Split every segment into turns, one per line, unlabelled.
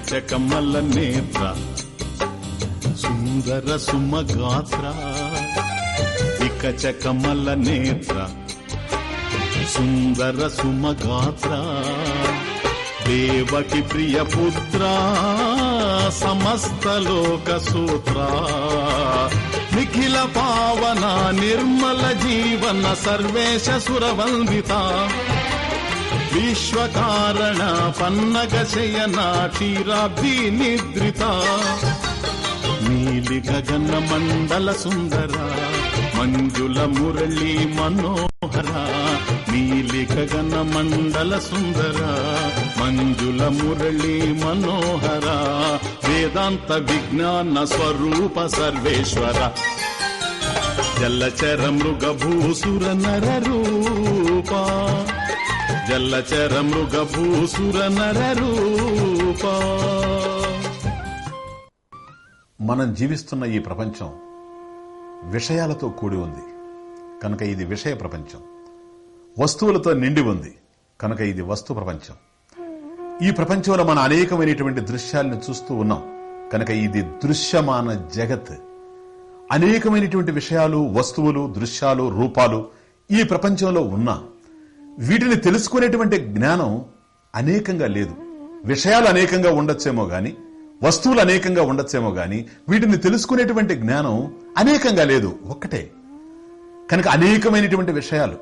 వికచకమల నేత్ర సుందర సుమగాత్ర వికచకమల నేత్ర సుందర సుమగాత్ర. దేవకి ప్రియ పుత్ర సమస్త లోక సూత్ర. నిఖిల పావన నిర్మల జీవన సర్వేశ సురవందిత. విశ్వకారణ పన్నగ శయన క్షీరాబ్ది నిద్రిత నీలి గగన మండల సుందర మంజుల మురళి మనోహర నీలి గగన మండల సుందర మంజుల మురళి మనోహర వేదాంత విజ్ఞాన స్వరూప సర్వేశ్వర జల్లచర మృగభూసుర నర రూప జల్లచర మృగభూసుర నరూప
మనం జీవిస్తున్న ఈ ప్రపంచం విషయాలతో కూడి ఉంది. కనుక ఇది విషయ ప్రపంచం. వస్తువులతో నిండి ఉంది. కనుక ఇది వస్తు ప్రపంచం. ఈ ప్రపంచంలో మనం అనేకమైనటువంటి దృశ్యాలను చూస్తూ ఉన్నాం. కనుక ఇది దృశ్యమాన జగత్. అనేకమైనటువంటి విషయాలు వస్తువులు దృశ్యాలు రూపాలు ఈ ప్రపంచంలో ఉన్నా. వీటిని తెలుసుకునేటువంటి జ్ఞానం అనేకంగా లేదు. విషయాలు అనేకంగా ఉండొచ్చేమో గాని వస్తువులు అనేకంగా ఉండొచ్చేమో గాని వీటిని తెలుసుకునేటువంటి జ్ఞానం అనేకంగా లేదు. ఒక్కటే. కనుక అనేకమైనటువంటి విషయాలు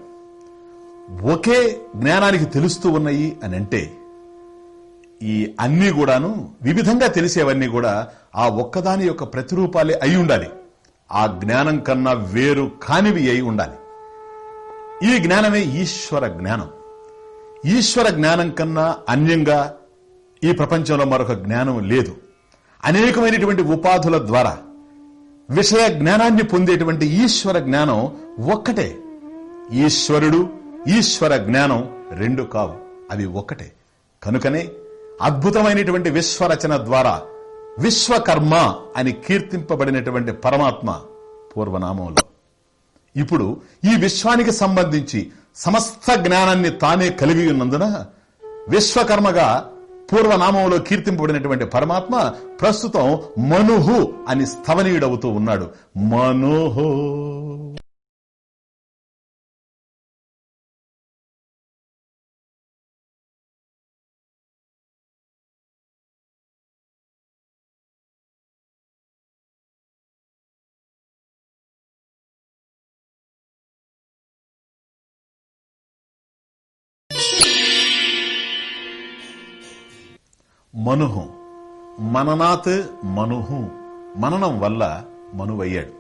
ఒకే జ్ఞానానికి తెలుస్తూ ఉన్నాయి అని అంటే ఈ అన్నీ కూడాను వివిధంగా తెలిసేవన్నీ కూడా ఆ ఒక్కదాని యొక్క ప్రతిరూపాలే అయి ఉండాలి. ఆ జ్ఞానం కన్నా వేరు కానివి అయి ఉండాలి. ఈ జ్ఞానమే ఈశ్వర జ్ఞానం. ఈశ్వర జ్ఞానం కన్నా అన్యంగా ఈ ప్రపంచంలో మరొక జ్ఞానం లేదు. అనేకమైనటువంటి ఉపాధుల ద్వారా విషయ జ్ఞానాన్ని పొందేటువంటి ఈశ్వర జ్ఞానం ఒక్కటే. ఈశ్వరుడు ఈశ్వర జ్ఞానం రెండు కావు. అవి ఒక్కటే. కనుకనే అద్భుతమైనటువంటి విశ్వరచన ద్వారా విశ్వకర్మ అని కీర్తింపబడినటువంటి పరమాత్మ పూర్వనామంలో. ఇప్పుడు ఈ విశ్వానికి సంబంధించి సమస్త జ్ఞానాన్ని తానే కలిగి ఉన్నందున విశ్వకర్మగా పూర్వనామంలో కీర్తింపబడినటువంటి పరమాత్మ ప్రస్తుతం మనుహు అని స్థవనీయుడవుతూ ఉన్నాడు. మనుహు. మనుహు. మననాత్ మనుహు. మననం వల్ల మనువయ్యాడు.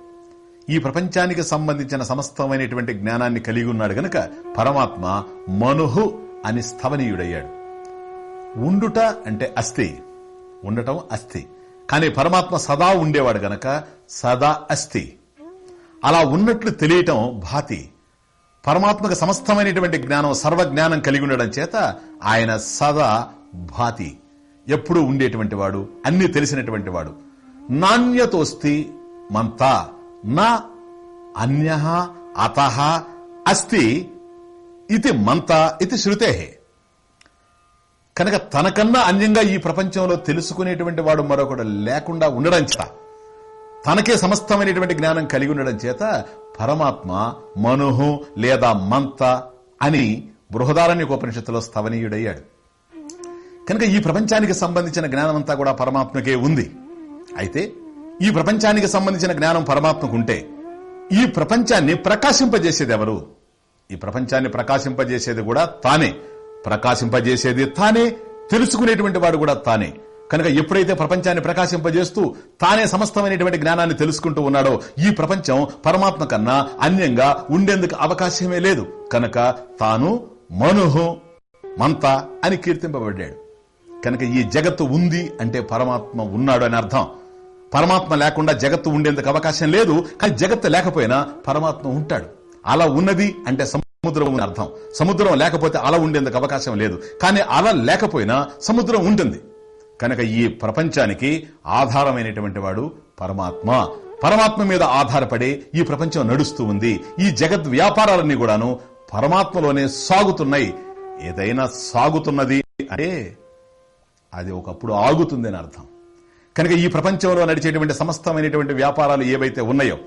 ఈ ప్రపంచానికి సంబంధించిన సమస్తమైనటువంటి జ్ఞానాన్ని కలిగి ఉన్నాడు గనక పరమాత్మ మనుహు అని స్థవనీయుడయ్యాడు. ఉండుట అంటే అస్థి. ఉండటం అస్థి. కానీ పరమాత్మ సదా ఉండేవాడు గనక సదా అస్థి. అలా ఉన్నట్లు తెలియటం భాతి. పరమాత్మకు సమస్తమైనటువంటి జ్ఞానం సర్వజ్ఞానం కలిగి ఉండడం చేత ఆయన సదా భాతి. ఎప్పుడూ ఉండేటువంటి వాడు అన్ని తెలిసినటువంటి వాడు. నాణ్యతోస్తి మంత నా అన్య అత అస్తి ఇది మంత ఇది శృతే. కనుక తనకన్నా అన్యంగా ఈ ప్రపంచంలో తెలుసుకునేటువంటి వాడు మరొకడు లేకుండా ఉండడం చేత తనకే సమస్తమైనటువంటి జ్ఞానం కలిగి ఉండడం చేత పరమాత్మ మనుహు లేదా మంత అని బృహదారణ్య ఉపనిషత్తులో స్థవనీయుడయ్యాడు. కనుక ఈ ప్రపంచానికి సంబంధించిన జ్ఞానం అంతా కూడా పరమాత్మకే ఉంది. అయితే ఈ ప్రపంచానికి సంబంధించిన జ్ఞానం పరమాత్మకు ఉంటే ఈ ప్రపంచాన్ని ప్రకాశింపజేసేది ఎవరు ఈ ప్రపంచాన్ని ప్రకాశింపజేసేది కూడా తానే. ప్రకాశింపజేసేది తానే. తెలుసుకునేటువంటి వాడు కూడా తానే. కనుక ఎప్పుడైతే ప్రపంచాన్ని ప్రకాశింపజేస్తూ తానే సమస్తమైనటువంటి జ్ఞానాన్ని తెలుసుకుంటూ ఉన్నాడో ఈ ప్రపంచం పరమాత్మ కన్నా అన్యంగా ఉండేందుకు అవకాశమే లేదు. కనుక తాను మనుహు మంత అని కీర్తింపబడ్డాడు. కనుక ఈ జగత్తు ఉంది అంటే పరమాత్మ ఉన్నాడు అని అర్థం. పరమాత్మ లేకుండా జగత్తు ఉండేందుకు అవకాశం లేదు కానీ జగత్తు లేకపోయినా పరమాత్మ ఉంటాడు. అలా ఉన్నది అంటే సముద్రం అర్థం. సముద్రం లేకపోతే అల ఉండేందుకు అవకాశం లేదు కానీ అల లేకపోయినా సముద్రం ఉంటుంది. కనుక ఈ ప్రపంచానికి ఆధారమైనటువంటి వాడు పరమాత్మ. పరమాత్మ మీద ఆధారపడి ఈ ప్రపంచం నడుస్తూ ఉంది. ఈ జగత్ వ్యాపారాలన్నీ కూడాను పరమాత్మలోనే సాగుతున్నాయి. ఏదైనా సాగుతున్నది అంటే అది ఒకప్పుడు ఆగుతుంది అని అర్థం. కనుక ఈ ప్రపంచంలో నడిచేటువంటి సమస్తమైనటువంటి వ్యాపారాలు ఏవైతే ఉన్నాయో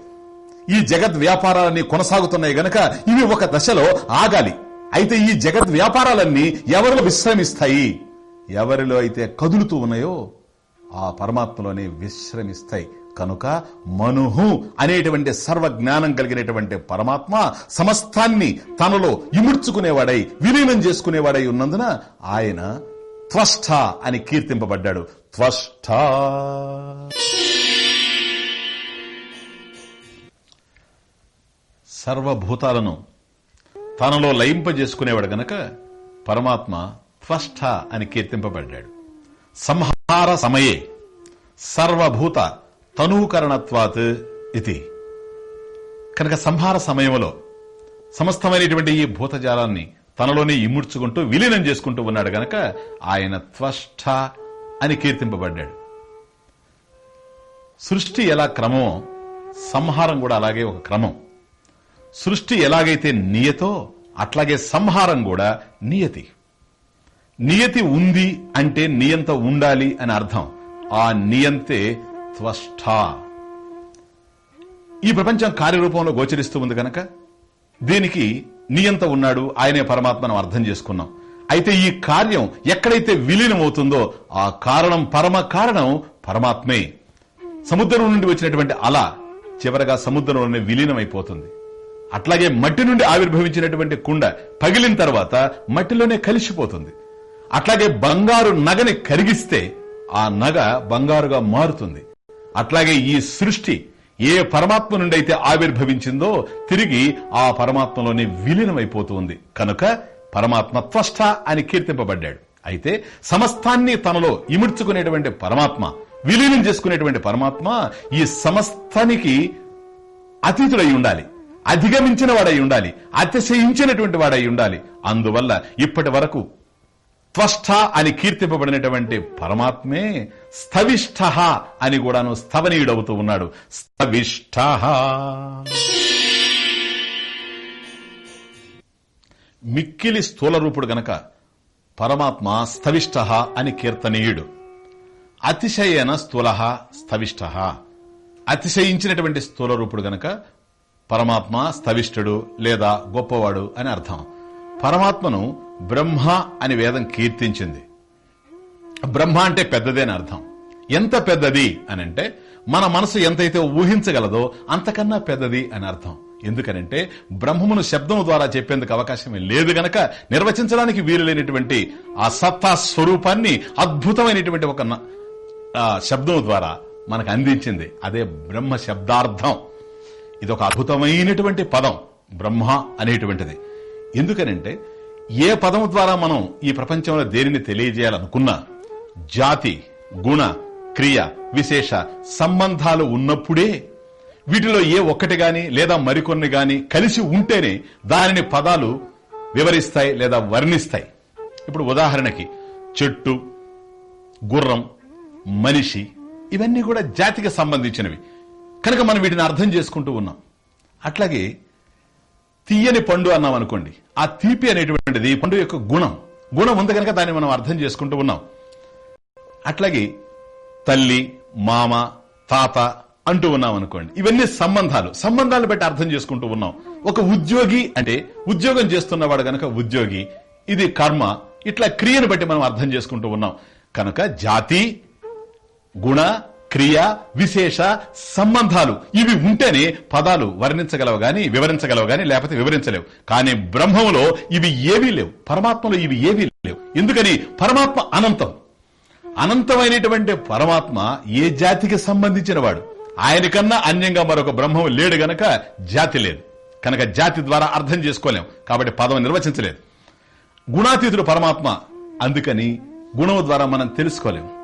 ఈ జగత్ వ్యాపారాలన్నీ కొనసాగుతున్నాయి గనక ఇవి ఒక దశలో ఆగాలి. అయితే ఈ జగత్ వ్యాపారాలన్నీ ఎవరిలో విశ్రమిస్తాయి? ఎవరిలో అయితే కదులుతూ ఉన్నాయో ఆ పరమాత్మలోనే విశ్రమిస్తాయి. కనుక మనుహు అనేటువంటి సర్వ జ్ఞానం కలిగినటువంటి పరమాత్మ సమస్తాన్ని తనలో ఇముడ్చుకునేవాడై విలీనం చేసుకునేవాడై ఉన్నందున ఆయన త్వష్ట అని కీర్తింపబడ్డాడు. త్వష్ట సర్వభూతాలను తనలో లయింపజేసుకునేవాడు గనక పరమాత్మ త్వష్ట అని కీర్తింపబడ్డాడు. సంహార సమయే సర్వభూత తనూకరణత్వాత్ ఇది. కనుక సంహార సమయంలో సమస్తమైనటువంటి ఈ భూతజాలాన్ని తనలోనే ఇముడ్చుకుంటూ విలీనం చేసుకుంటూ ఉన్నాడు గనక ఆయన త్వష్ట అని కీర్తింపబడ్డాడు. సృష్టి ఎలా క్రమమో సంహారం కూడా అలాగే ఒక క్రమం. సృష్టి ఎలాగైతే నియతో అట్లాగే సంహారం కూడా నియతి. నియతి ఉంది అంటే నియంత ఉండాలి అని అర్థం. ఆ నియంతే త్వష్ట. ఈ ప్రపంచం కార్యరూపంలో గోచరిస్తూ ఉంది కనుక దీనికి నీయంత ఉన్నాడు ఆయనే పరమాత్మను అర్థం చేసుకున్నాం. అయితే ఈ కార్యం ఎక్కడైతే విలీనం అవుతుందో ఆ కారణం పరమ కారణం పరమాత్మే. సముద్రం నుండి వచ్చినటువంటి అల చివరగా సముద్రంలోనే విలీనమైపోతుంది. అట్లాగే మట్టి నుండి ఆవిర్భవించినటువంటి కుండ పగిలిన తర్వాత మట్టిలోనే కలిసిపోతుంది. అట్లాగే బంగారు నగని కరిగిస్తే ఆ నగ బంగారుగా మారుతుంది. అట్లాగే ఈ సృష్టి ఏ పరమాత్మ నుండి అయితే ఆవిర్భవించిందో తిరిగి ఆ పరమాత్మలోనే విలీనమైపోతుంది. కనుక పరమాత్మ త్వష్ట అని కీర్తింపబడ్డాడు. అయితే సమస్తాన్ని తనలో ఇముడ్చుకునేటువంటి పరమాత్మ విలీనం చేసుకునేటువంటి పరమాత్మ ఈ సమస్తానికి అతీతుడై ఉండాలి. అధిగమించిన వాడై ఉండాలి. అతిశయించినటువంటి వాడై ఉండాలి. అందువల్ల ఇప్పటి వరకు త్వష్ట అని కీర్తింపబడినటువంటి పరమాత్మే స్థవిష్ఠ అని కూడాను స్థవనీయుడవుతూ ఉన్నాడు. స్థవిష్ఠ మిక్కిలి స్థూల రూపుడు గనక పరమాత్మ స్థవిష్ఠ అని కీర్తనీయుడు. అతిశయన స్థూల స్థవిష్ఠ అతిశయించినటువంటి స్థూల రూపుడు గనక పరమాత్మ స్థవిష్ఠుడు లేదా గొప్పవాడు అని అర్థం. పరమాత్మను బ్రహ్మ అని వేదం కీర్తించింది. బ్రహ్మ అంటే పెద్దదే అని అర్థం. ఎంత పెద్దది అని అంటే మన మనసు ఎంతైతే ఊహించగలదో అంతకన్నా పెద్దది అని అర్థం. ఎందుకనంటే బ్రహ్మమును శబ్దం ద్వారా చెప్పేందుకు అవకాశం లేదు గనక నిర్వచించడానికి వీలు లేనటువంటి ఆ సత్తా స్వరూపాన్ని అద్భుతమైనటువంటి ఒక ఆ శబ్దం ద్వారా మనకు అందించింది. అదే బ్రహ్మ శబ్దార్థం. ఇది ఒక అద్భుతమైనటువంటి పదం బ్రహ్మ అనేటువంటిది. ఎందుకనంటే ఏ పదం ద్వారా మనం ఈ ప్రపంచంలో దేనిని తెలియజేయాలనుకున్నా జాతి గుణ క్రియ విశేష సంబంధాలు ఉన్నప్పుడే వీటిలో ఏ ఒక్కటి గాని లేదా మరికొన్ని గాని కలిసి ఉంటేనే దానిని పదాలు వివరిస్తాయి లేదా వర్ణిస్తాయి. ఇప్పుడు ఉదాహరణకి చెట్టు గుర్రం మనిషి ఇవన్నీ కూడా జాతికి సంబంధించినవి. కనుక మనం వీటిని అర్థం చేసుకుంటూ ఉన్నాం. అట్లాగే తీయని పండు అన్నాం అనుకోండి. ఆ తీపి అనేటువంటిది పండు యొక్క గుణం. గుణం ఉంది కనుక దాన్ని మనం అర్థం చేసుకుంటూ ఉన్నాం. అట్లాగే తల్లి మామ తాత అంటూ ఉన్నాం అనుకోండి. ఇవన్నీ సంబంధాలు. సంబంధాలు బట్టి అర్థం చేసుకుంటూ ఉన్నాం. ఒక ఉద్యోగి అంటే ఉద్యోగం చేస్తున్నవాడు గనక ఉద్యోగి ఇది కర్మ ఇట్లా క్రియను బట్టి మనం అర్థం చేసుకుంటూ ఉన్నాం. కనుక జాతి గుణ క్రియ విశేష సంబంధాలు. ఇవి ఉంటేనే పదాలు వర్ణించగలవు గాని వివరించగలవు గాని లేకపోతే వివరించలేవు. కానీ బ్రహ్మంలో ఇవి ఏవీ లేవు. పరమాత్మలో ఇవి ఏవీ లేవు. ఎందుకని? పరమాత్మ అనంతం. అనంతమైనటువంటి పరమాత్మ ఏ జాతికి సంబంధించిన వాడు ఆయన కన్నా అన్యంగా మరొక బ్రహ్మం లేడు గనక జాతి లేదు. కనుక జాతి ద్వారా అర్థం చేసుకోలేం. కాబట్టి పదం నిర్వచించలేదు. గుణాతీతుడు పరమాత్మ. అందుకని గుణం ద్వారా మనం తెలుసుకోలేం.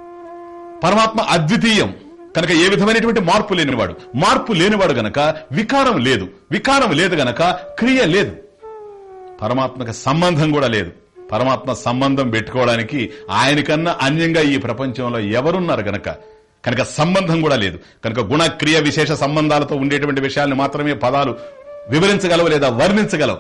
పరమాత్మ అద్వితీయం. కనుక ఏ విధమైనటువంటి మార్పు లేనివాడు. మార్పు లేనివాడు గనక వికారం లేదు. వికారం లేదు గనక క్రియ లేదు. పరమాత్మకు సంబంధం కూడా లేదు. పరమాత్మ సంబంధం పెట్టుకోవడానికి ఆయనకన్నా అన్యంగా ఈ ప్రపంచంలో ఎవరున్నారు గనక? కనుక సంబంధం కూడా లేదు. కనుక గుణ క్రియ విశేష సంబంధాలతో ఉండేటువంటి విషయాల్ని మాత్రమే పదాలు వివరించగలవు లేదా వర్ణించగలవు?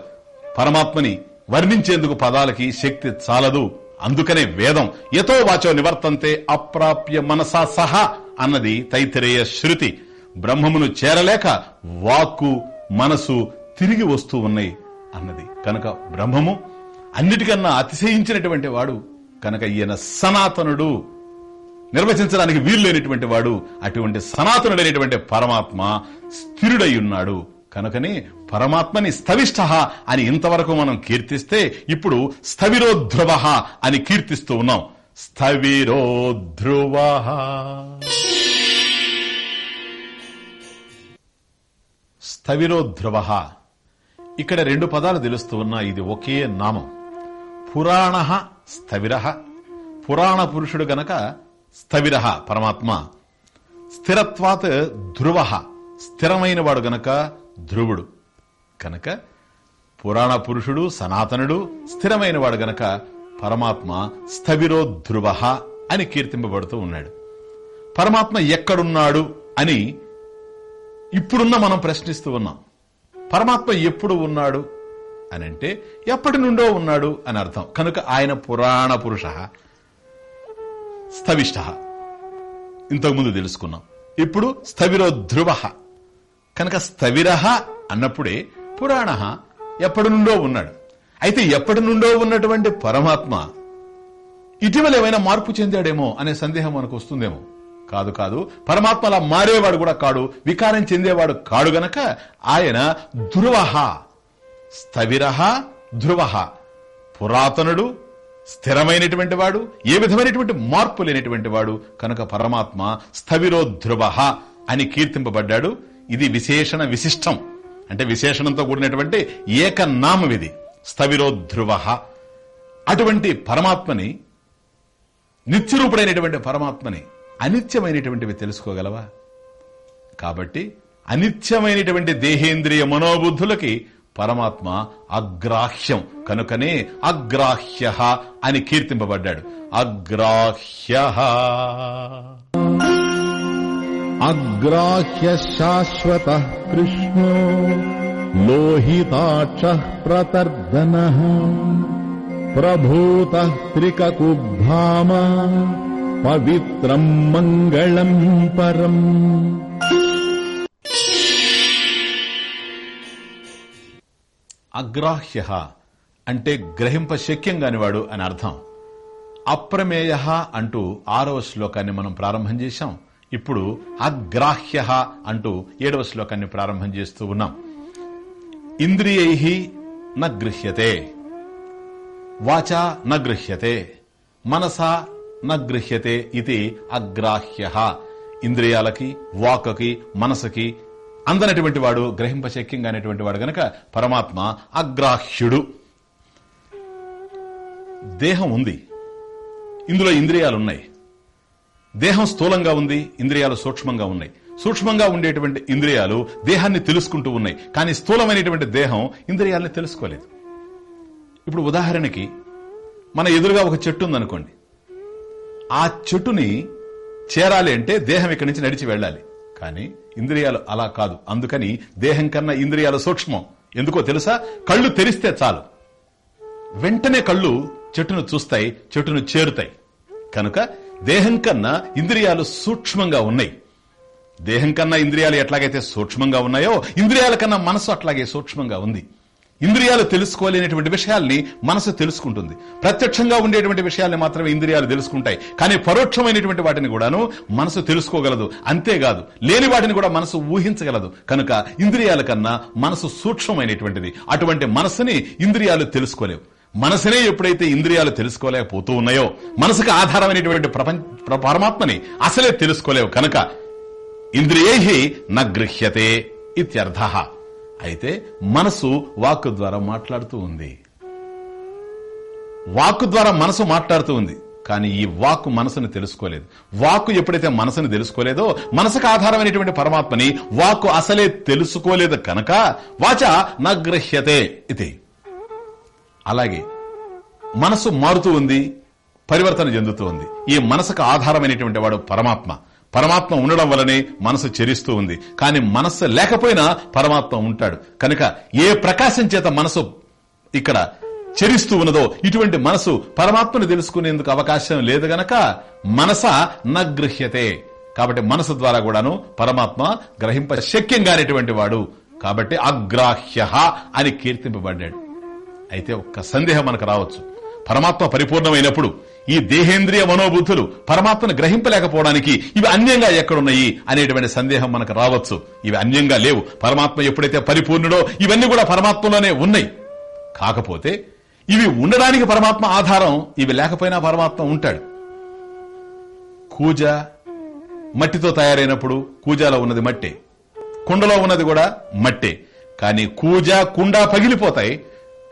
పరమాత్మని వర్ణించేందుకు పదాలకి శక్తి చాలదు. అందుకనే వేదం ఎతో వాచో నివర్తంతే అప్రాప్య మనసా సహా అన్నది తైతరేయ శృతి. బ్రహ్మమును చేరలేక వాక్కు మనసు తిరిగి వస్తూ ఉన్నాయి అన్నది. కనుక బ్రహ్మము అన్నిటికన్నా అతిశయించినటువంటి వాడు కనుక ఈయన సనాతనుడు. నిర్వచించడానికి వీలు లేనిటువంటి వాడు అటువంటి సనాతనుడైనటువంటి పరమాత్మ స్థిరుడై ఉన్నాడు. కనుకనే పరమాత్మని స్థవిష్ట అని ఇంతవరకు మనం కీర్తిస్తే ఇప్పుడు స్థవిరోధ్రువ అని కీర్తిస్తూ ఉన్నాం. స్థవిరోధ్రువ. స్థవిరోధ్రువ. ఇక్కడ రెండు పదాలు తెలుస్తూ ఉన్నా ఇది ఒకే నామం. పురాణ స్థవిర. పురాణ పురుషుడు గనక స్థవిర పరమాత్మ. స్థిరత్వాత్ ధ్రువ. స్థిరమైన వాడు గనక ధ్రువుడు. కనుక పురాణ పురుషుడు సనాతనుడు స్థిరమైన వాడు గనక పరమాత్మ స్థవిరో ధ్రువ అని కీర్తింపబడుతూ ఉన్నాడు. పరమాత్మ ఎక్కడున్నాడు అని ఇప్పుడున్న మనం ప్రశ్నిస్తూ ఉన్నాం. పరమాత్మ ఎప్పుడు ఉన్నాడు అని అంటే ఎప్పటి నుండో ఉన్నాడు అని అర్థం. కనుక ఆయన పురాణ పురుష స్థవిష్ట ఇంతకుముందు తెలుసుకున్నాం. ఇప్పుడు స్థవిరో ధ్రువ. కనుక స్థవిర అన్నప్పుడే పురాణ ఎప్పటి నుండో ఉన్నాడు. అయితే ఎప్పటి నుండో ఉన్నటువంటి పరమాత్మ ఇటీవల ఏమైనా మార్పు చెందాడేమో అనే సందేహం మనకు వస్తుందేమో. కాదు కాదు. పరమాత్మ అలా మారేవాడు కూడా కాడు. వికారం చెందేవాడు కాడు గనక ఆయన ధ్రువ స్థవిర ధ్రువ పురాతనుడు స్థిరమైనటువంటి వాడు ఏ విధమైనటువంటి మార్పు లేనటువంటి వాడు. కనుక పరమాత్మ స్థవిరో ధ్రువ అని కీర్తింపబడ్డాడు. ఇది విశేషణ విశిష్టం. అంటే విశేషణంతో కూడినటువంటి ఏకనామం ఇది. స్థవిరోధ్రువ. అటువంటి పరమాత్మని నిత్యరూపుడైనటువంటి పరమాత్మని అనిత్యమైనటువంటివి తెలుసుకోగలవా? కాబట్టి అనిత్యమైనటువంటి దేహేంద్రియ మనోబుద్ధులకి పరమాత్మ అగ్రాహ్యం. కనుకనే అగ్రాహ్య అని కీర్తింపబడ్డాడు. అగ్రాహ్య.
అగ్రాహ్య శాశ్వత కృష్ణో లోహితాక్ష ప్రతర్దన ప్రభూత త్రికకుబ్ధామ పవిత్రం మంగళం పరం
అగ్రాహ్య అంటే గ్రహింప శక్యం కానివాడు అని అర్థం. అప్రమేయ అంటూ ఆరవ శ్లోకాన్ని మనం ప్రారంభం చేశాం. ఇప్పుడు అగ్రాహ్య అంటూ ఏడవ శ్లోకాన్ని ప్రారంభం చేస్తూ ఉన్నాం. ఇంద్రియై న గృహ్యతే. వాచా న గృహ్యతే. మనసా న గృహ్యతే ఇది అగ్రాహ్య. ఇంద్రియాలకి వాకకి మనసుకి అందనటువంటి వాడు గ్రహింపశక్యంగా అనేటువంటి వాడు గనక పరమాత్మ అగ్రాహ్యుడు. దేహం ఉంది. ఇందులో ఇంద్రియాలు ఉన్నాయి దేహం స్థూలంగా ఉంది ఇంద్రియాలు సూక్ష్మంగా ఉన్నాయి. సూక్ష్మంగా ఉండేటువంటి ఇంద్రియాలు దేహాన్ని తెలుసుకుంటూ ఉన్నాయి. కానీ స్థూలమైనటువంటి దేహం ఇంద్రియాలని తెలుసుకోలేదు. ఇప్పుడు ఉదాహరణకి మన ఎదురుగా ఒక చెట్టు ఉందనుకోండి. ఆ చెట్టుని చేరాలి అంటే దేహం ఇక్కడి నుంచి నడిచి వెళ్ళాలి. కానీ ఇంద్రియాలు అలా కాదు. అందుకని దేహం కన్నా ఇంద్రియాలు సూక్ష్మం. ఎందుకో తెలుసా? కళ్ళు తెరిస్తే చాలు. వెంటనే కళ్ళు చెట్టును చూస్తాయి చెట్టును చేరుతాయి. కనుక దేహం కన్నా ఇంద్రియాలు సూక్ష్మంగా ఉన్నాయి. దేహం కన్నా ఇంద్రియాలు ఎట్లాగైతే సూక్ష్మంగా ఉన్నాయో ఇంద్రియాల కన్నా మనసు అట్లాగే సూక్ష్మంగా ఉంది. ఇంద్రియాలు తెలుసుకోలేనటువంటి విషయాల్ని మనసు తెలుసుకుంటుంది. ప్రత్యక్షంగా ఉండేటువంటి విషయాల్ని మాత్రమే ఇంద్రియాలు తెలుసుకుంటాయి. కానీ పరోక్షమైనటువంటి వాటిని కూడాను మనసు తెలుసుకోగలదు. అంతేకాదు లేని వాటిని కూడా మనసు ఊహించగలదు. కనుక ఇంద్రియాల కన్నా మనసు సూక్ష్మమైనటువంటిది. అటువంటి మనసుని ఇంద్రియాలు తెలుసుకోలేవు. మనసునే ఎప్పుడైతే ఇంద్రియాలు తెలుసుకోలేకపోతూ ఉన్నాయో మనసుకు ఆధారమైనటువంటి ప్రపంచ పరమాత్మని అసలే తెలుసుకోలేవు కనుక ఇంద్రియై నగృహ్యతే ఇత్యర్థ. అయితే మనసు వాక్కు ద్వారా మాట్లాడుతూ ఉంది. వాక్కు ద్వారా మనసు మాట్లాడుతూ ఉంది కానీ ఈ వాక్కు మనసును తెలుసుకోలేదు. వాక్కు ఎప్పుడైతే మనసును తెలుసుకోలేదో మనసుకు ఆధారమైనటువంటి పరమాత్మని వాక్కు అసలే తెలుసుకోలేదు కనుక వాచ నగ్రహ్యతే ఇది అలాగే మనసు మారుతూ ఉంది పరివర్తన చెందుతూ ఉంది. ఈ మనసుకు ఆధారమైనటువంటి వాడు పరమాత్మ. పరమాత్మ ఉండడం వల్లనే మనసు చెరిస్తూ ఉంది. కానీ మనస్సు లేకపోయినా పరమాత్మ ఉంటాడు. కనుక ఏ ప్రకాశం చేత మనసు ఇక్కడ చెరిస్తూ ఉన్నదో ఇటువంటి మనసు పరమాత్మను తెలుసుకునేందుకు అవకాశం లేదు గనక మనస నగృహ్యతే. కాబట్టి మనసు ద్వారా కూడాను పరమాత్మ గ్రహింప శక్యం కానిటువంటి వాడు. కాబట్టి అగ్రాహ్య అని కీర్తింపబడ్డాడు. అయితే ఒక్క సందేహం మనకు రావచ్చు. పరమాత్మ పరిపూర్ణమైనప్పుడు ఈ దేహేంద్రియ మనోబుద్ధులు పరమాత్మను గ్రహింపలేకపోవడానికి ఇవి అన్యంగా ఎక్కడున్నాయి అనేటువంటి సందేహం మనకు రావచ్చు. ఇవి అన్యంగా లేవు. పరమాత్మ ఎప్పుడైతే పరిపూర్ణుడో ఇవన్నీ కూడా పరమాత్మలోనే ఉన్నాయి. కాకపోతే ఇవి ఉండడానికి పరమాత్మ ఆధారం ఇవి లేకపోయినా పరమాత్మ ఉంటాడు. కూజ మట్టితో తయారైనప్పుడు కూజాలో ఉన్నది మట్టే. కుండలో ఉన్నది కూడా మట్టే. కానీ కూజ కుండ పగిలిపోతాయి.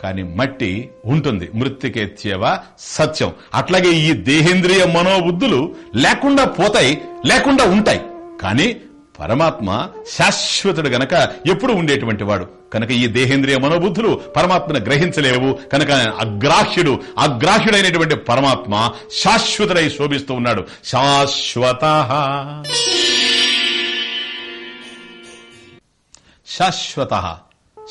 కానీ మట్టి ఉంటుంది. మృతికేత్యవ సత్యం. అట్లాగే ఈ దేహేంద్రియ మనోబుద్ధులు లేకుండా పోతాయి లేకుండా ఉంటాయి. కానీ పరమాత్మ శాశ్వతుడు గనక ఎప్పుడు ఉండేటువంటి వాడు. కనుక ఈ దేహేంద్రియ మనోబుద్ధులు పరమాత్మను గ్రహించలేవు. కనుక అగ్రాహ్యుడు అగ్రాహ్యుడైనటువంటి పరమాత్మ శాశ్వతుడై శోభిస్తూ ఉన్నాడు. శాశ్వత. శాశ్వత.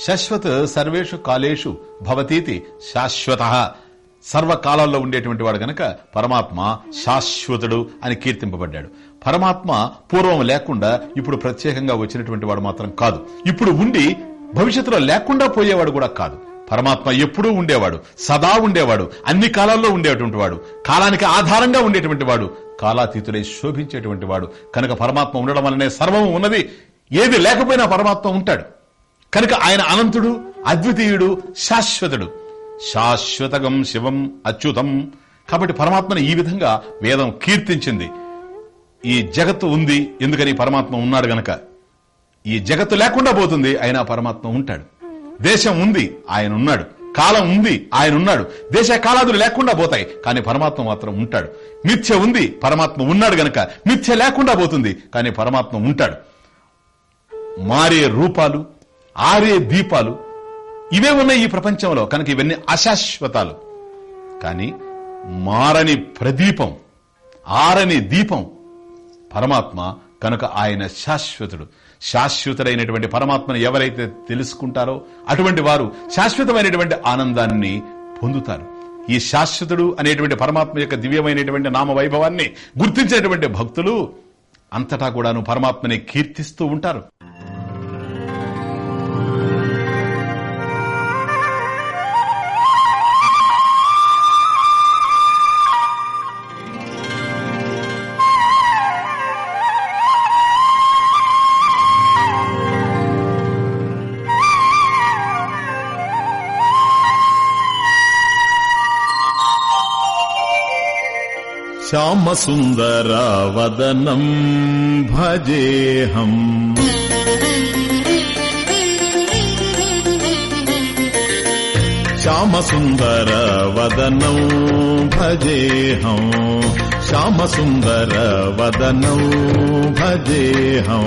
శాశ్వత్ సర్వేషు కాలేషు భవతీతి శాశ్వత. సర్వకాలాల్లో ఉండేటువంటి వాడు గనక పరమాత్మ శాశ్వతుడు అని కీర్తింపబడ్డాడు. పరమాత్మ పూర్వం లేకుండా ఇప్పుడు ప్రత్యేకంగా వచ్చినటువంటి వాడు మాత్రం కాదు. ఇప్పుడు ఉండి భవిష్యత్తులో లేకుండా పోయేవాడు కూడా కాదు. పరమాత్మ ఎప్పుడూ ఉండేవాడు సదా ఉండేవాడు అన్ని కాలాల్లో ఉండేటువంటి వాడు కాలానికి ఆధారంగా ఉండేటువంటి వాడు కాలాతీతుడై శోభించేటువంటి వాడు. కనుక పరమాత్మ ఉండడం వల్లనే సర్వం ఉన్నది. ఏది లేకపోయినా పరమాత్మ ఉంటాడు. కనుక ఆయన అనంతుడు అద్వితీయుడు శాశ్వతుడు. శాశ్వతగం శివం అచ్యుతం. కాబట్టి పరమాత్మను ఈ విధంగా వేదం కీర్తించింది. ఈ జగత్తు ఉంది ఎందుకని పరమాత్మ ఉన్నాడు గనక. ఈ జగత్తు లేకుండా పోతుంది అయినా పరమాత్మ ఉంటాడు. దేశం ఉంది ఆయన ఉన్నాడు. కాలం ఉంది ఆయన ఉన్నాడు. దేశ కాలాదులు లేకుండా పోతాయి కానీ పరమాత్మ మాత్రం ఉంటాడు. మిథ్య ఉంది పరమాత్మ ఉన్నాడు గనక. మిథ్య లేకుండా పోతుంది కానీ పరమాత్మ ఉంటాడు. మారే రూపాలు ఆరే దీపాలు ఇవే ఉన్నాయి ఈ ప్రపంచంలో. కనుక ఇవన్నీ అశాశ్వతాలు. కానీ మారని ప్రదీపం ఆరని దీపం పరమాత్మ కనుక ఆయన శాశ్వతుడు. శాశ్వతుడైనటువంటి పరమాత్మను ఎవరైతే తెలుసుకుంటారో అటువంటి వారు శాశ్వతమైనటువంటి ఆనందాన్ని పొందుతారు. ఈ శాశ్వతుడు అనేటువంటి పరమాత్మ యొక్క దివ్యమైనటువంటి నామ వైభవాన్ని గుర్తించేటువంటి భక్తులు అంతటా కూడాను పరమాత్మని కీర్తిస్తూ ఉంటారు.
श्याम सुंदर वन भजे श्याम सुंदर वदनौ भजे श्यामसुन्दरावदनं भजेऽहम् श्यामसुन्दरवदनौ भजेऽहं श्यामसुन्दरवदनौ भजेऽहं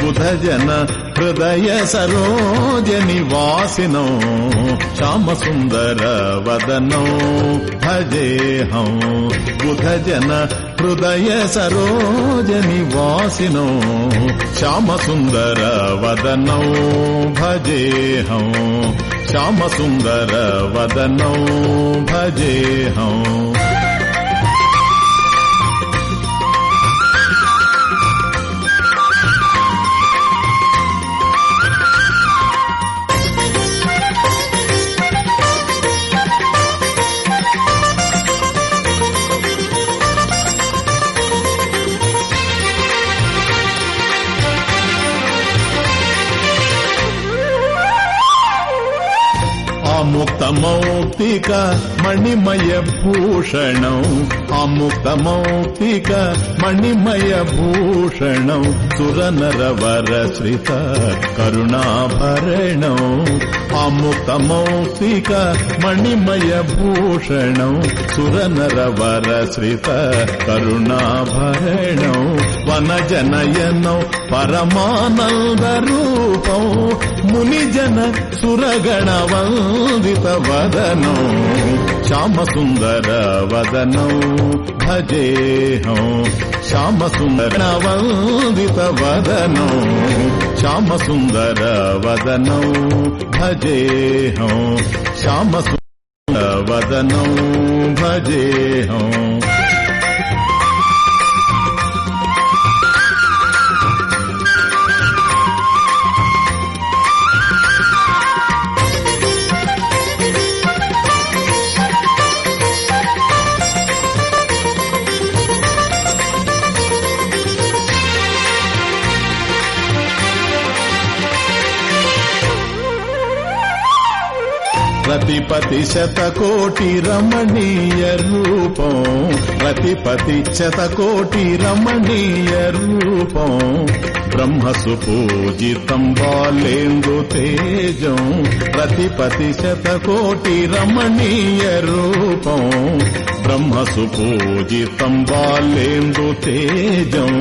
बुधजन హృదయ సరోజ సరోజని వాసినో శ్యామసుందర వదనో భజేహం బుధజన హృదయ సరోజ సరోజని వాసినో శ్యామసుందర వదనో భజేహం శ్యామసుందర వదనో భజేహం
మౌక్తిక మణిమయ భూషణం. అముక్త మౌక్తిక మణిమయ భూషణం. సురనరవర శ్రిత కరుణాభరణం. అముక్త మౌక్తిక మణిమయ భూషణం. సురనరవర శ్రిత కరుణాభరణం. వనజనయనం పరమానంద రూపం. మునిజన సురగణ వందిత వదనం శ్యామ సుందర వదనం భజేహం శ్యామ సుందర వందిత వదనం శ్యామ సుందర వదనం భజేహం శ్యామ సుందర వదనం భజేహం రతిపతి శతకోటి రమణీయ రూపం. రతిపతి శతకోటి రమణీయ రూపం. బ్రహ్మసు పూజితం బాలేందు తేజం. రతిపతి శతకోటి రమణీయ రూపం. బ్రహ్మసు పూజితం బాలేందు తేజం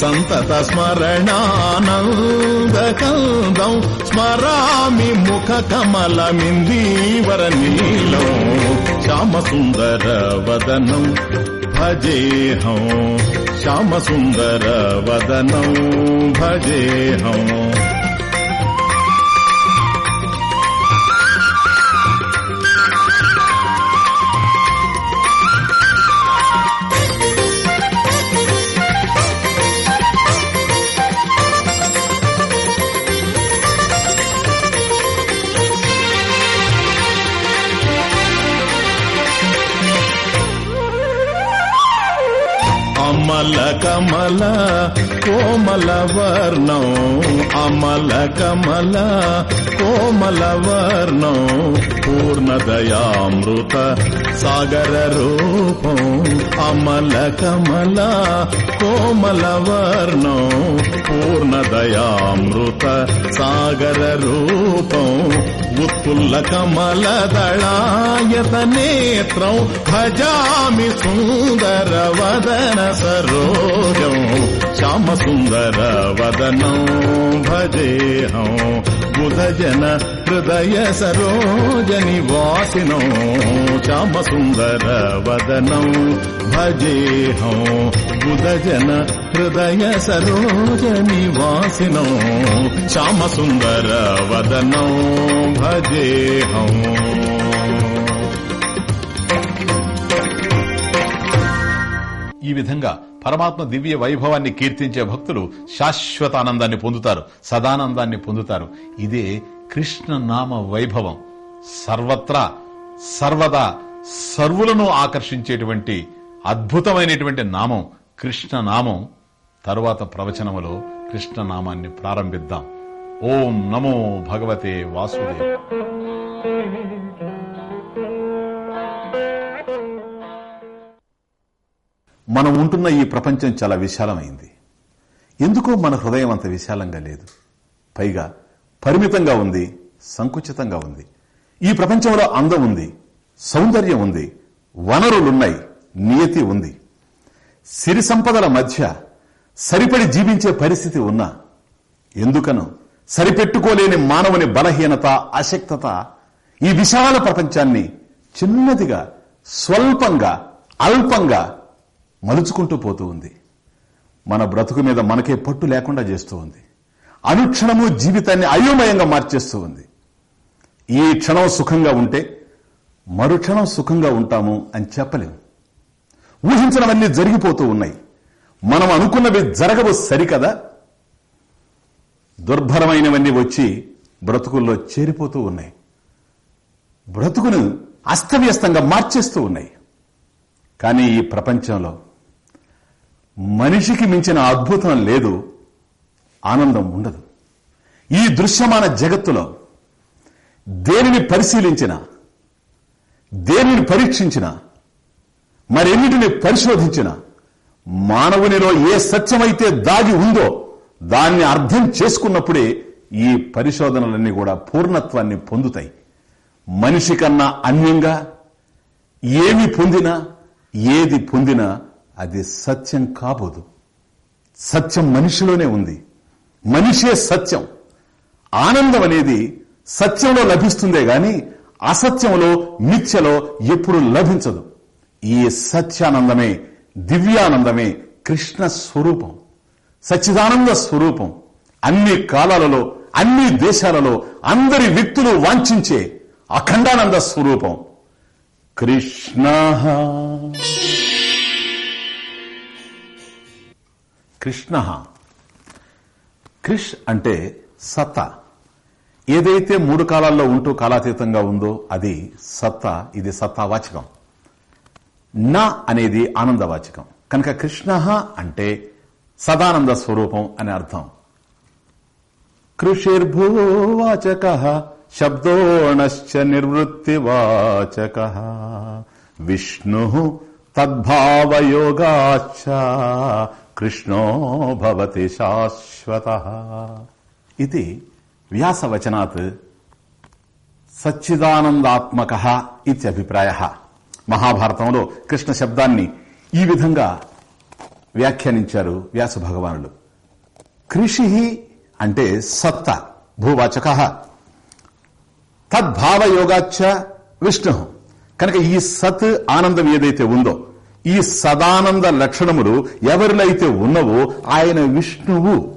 సంతత స్మరణానందకందం స్మరామి ముఖ కమలమిందీవర నీలం శ్యామ సుందర వదనం భజేహం శ్యామ సుందర వదనం భజేహం అమల కమల కోమల వర్ణం. అమల కమల కోమల వర్ణం. పూర్ణదయామృత సాగర రూపం. అమల కమల కోమల వర్ణం. పూర్ణదయామృత సాగర రూపం. ఉత్పుల్ల కమల దళాయత నేత్రం భజామి సుందర వదన సరోజం. శ్యామ సుందర వదనం భజేహం. బుధజన హృదయ సరోజని వాసినం. శ్యామ సుందర వదనం భజేహం. బుధజన
ఈ విధంగా పరమాత్మ దివ్య వైభవాన్ని కీర్తించే భక్తులు శాశ్వత ఆనందాన్ని పొందుతారు సదానందాన్ని పొందుతారు. ఇదే కృష్ణ నామ వైభవం. సర్వత్రా సర్వదా సర్వులను ఆకర్షించేటువంటి అద్భుతమైనటువంటి నామం కృష్ణ నామం తరువాత ప్రవచనములో కృష్ణ నామాన్ని ప్రారంభిద్దాం. ఓం నమో భగవతే వాసుదేవ. మనం ఉంటున్న ఈ ప్రపంచం చాలా విశాలమైంది. ఎందుకో మన హృదయం అంత విశాలంగా లేదు. పైగా పరిమితంగా ఉంది సంకుచితంగా ఉంది. ఈ ప్రపంచంలో అందం ఉంది సౌందర్యం ఉంది వనరులున్నాయి నియతి ఉంది. సిరి సంపదల మధ్య సరిపడి జీవించే పరిస్థితి ఉన్నా ఎందుకనో సరిపెట్టుకోలేని మానవుని బలహీనత అశక్తత ఈ విశాల ప్రపంచాన్ని చిన్నదిగా స్వల్పంగా అల్పంగా మలుచుకుంటూ పోతూ ఉంది. మన బ్రతుకు మీద మనకే పట్టు లేకుండా చేస్తూ ఉంది. అనుక్షణము జీవితాన్ని అయోమయంగా మార్చేస్తూ ఉంది. ఈ క్షణం సుఖంగా ఉంటే మరుక్షణం సుఖంగా ఉంటాము అని చెప్పలేము ఊహించినవన్నీ జరిగిపోతూ ఉన్నాయి. మనం అనుకున్నవి జరగవు సరికదా? దుర్భరమైనవన్నీ వచ్చి బ్రతుకుల్లో చేరిపోతూ ఉన్నాయి. బ్రతుకును అస్తవ్యస్తంగా మార్చేస్తూ ఉన్నాయి. కానీ ఈ ప్రపంచంలో మనిషికి మించిన అద్భుతం లేదు ఆనందం ఉండదు. ఈ దృశ్యమాన జగత్తులో దేనిని పరిశీలించినా
దేనిని పరీక్షించినా మరెన్నిటిని పరిశోధించిన మానవునిలో ఏ సత్యమైతే దాగి ఉందో దాన్ని అర్థం చేసుకున్నప్పుడే ఈ పరిశోధనలన్నీ కూడా పూర్ణత్వాన్ని పొందుతాయి. మనిషి కన్నా అన్యంగా ఏమి పొందినా ఏది పొందినా అది సత్యం కాబోదు. సత్యం మనిషిలోనే ఉంది. మనిషే సత్యం. ఆనందం అనేది సత్యంలో లభిస్తుందే గాని అసత్యంలో మిథ్యలో ఎప్పుడు లభించదు. ఈ సత్యానందమే దివ్యానందమే కృష్ణ స్వరూపం. సచ్చిదానంద స్వరూపం. అన్ని కాలాలలో అన్ని దేశాలలో అందరి వ్యక్తులు వాంఛించే అఖండానంద స్వరూపం. కృష్ణ కృష్ణ. క్రిష్ అంటే సత్తా. ఏదైతే మూడు కాలాల్లో ఉంటూ కాలాతీతంగా ఉందో అది సత్తా ఇది సత్తావాచకం. నా అనేది ఆనందవాచకం. కనుక కృష్ణ అంటే సదానంద స్వరూపం అని అర్థం. కృషిర్భూవాచక శబ్దోణశ్చ నివృత్తివాచక విష్ణు తద్భావయోగాచ్చ కృష్ణో భవతి శాశ్వత. ఇది వ్యాసవచనాత్ సచ్చిదానందాత్మక ఇత్యభిప్రాయ మహాభారతంలో కృష్ణ శబ్దాన్ని ఈ విధంగా వ్యాఖ్యానించారు వ్యాస భగవానులు కృషి అంటే సత్త భూవాచక. తద్భావయోగాచ విష్ణు. కనుక ఈ సత్ ఆనందం ఏదైతే ఉందో ఈ సదానంద లక్షణములు ఎవరిలో అయితే ఉన్నవో ఆయన విష్ణువు.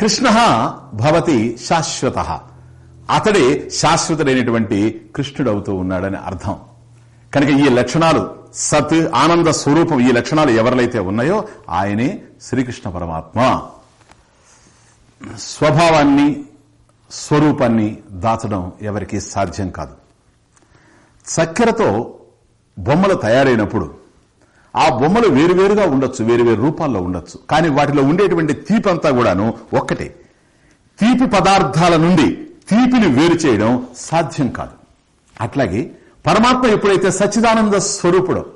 కృష్ణ భవతి శాశ్వత. అతడే శాశ్వతుడైనటువంటి కృష్ణుడవుతూ ఉన్నాడని అర్థం. కనుక ఈ లక్షణాలు సత్ ఆనంద స్వరూపం ఈ లక్షణాలు ఎవరిలైతే ఉన్నాయో ఆయనే శ్రీకృష్ణ పరమాత్మ. స్వభావాన్ని స్వరూపాన్ని దాచడం ఎవరికి సాధ్యం కాదు. చక్కెరతో బొమ్మలు తయారైనప్పుడు ఆ బొమ్మలు వేరువేరుగా ఉండొచ్చు వేరువేరు రూపాల్లో ఉండొచ్చు. కానీ వాటిలో ఉండేటువంటి తీపి అంతా కూడాను ఒక్కటే. తీపి పదార్థాల నుండి తీపిని వేరు చేయడం సాధ్యం కాదు. అట్లాగే పరమాత్మ ఎప్పుడైతే సచ్చిదానంద స్వరూపుడు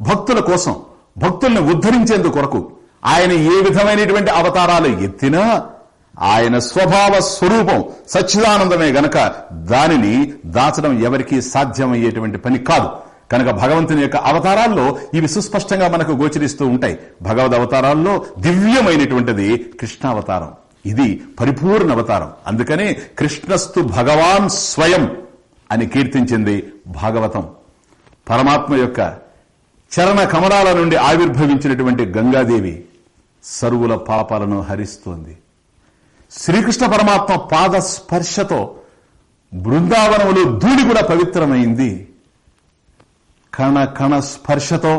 భక్తుల కోసం భక్తుల్ని ఉద్ధరించేందుకు కొరకు ఆయన ఏ విధమైనటువంటి అవతారాలు ఎత్తినా ఆయన స్వభావ స్వరూపం సచ్చిదానందమే గనక దానిని దాచడం ఎవరికీ సాధ్యమయ్యేటువంటి పని కాదు. కనుక భగవంతుని యొక్క అవతారాల్లో ఇవి సుస్పష్టంగా మనకు గోచరిస్తూ ఉంటాయి. భగవద్ అవతారాల్లో దివ్యమైనటువంటిది కృష్ణావతారం. ఇది పరిపూర్ణ అవతారం. అందుకనే కృష్ణస్తు భగవాన్ స్వయం అని కీర్తించింది భాగవతం. పరమాత్మ యొక్క చరణ కమలాల నుండి ఆవిర్భవించినటువంటి గంగాదేవి సరువుల పాపాలను హరిస్తోంది. శ్రీకృష్ణ పరమాత్మ పాద స్పర్శతో బృందావనములు ధూళి కూడా పవిత్రమైంది. కణ కణ స్పర్శతో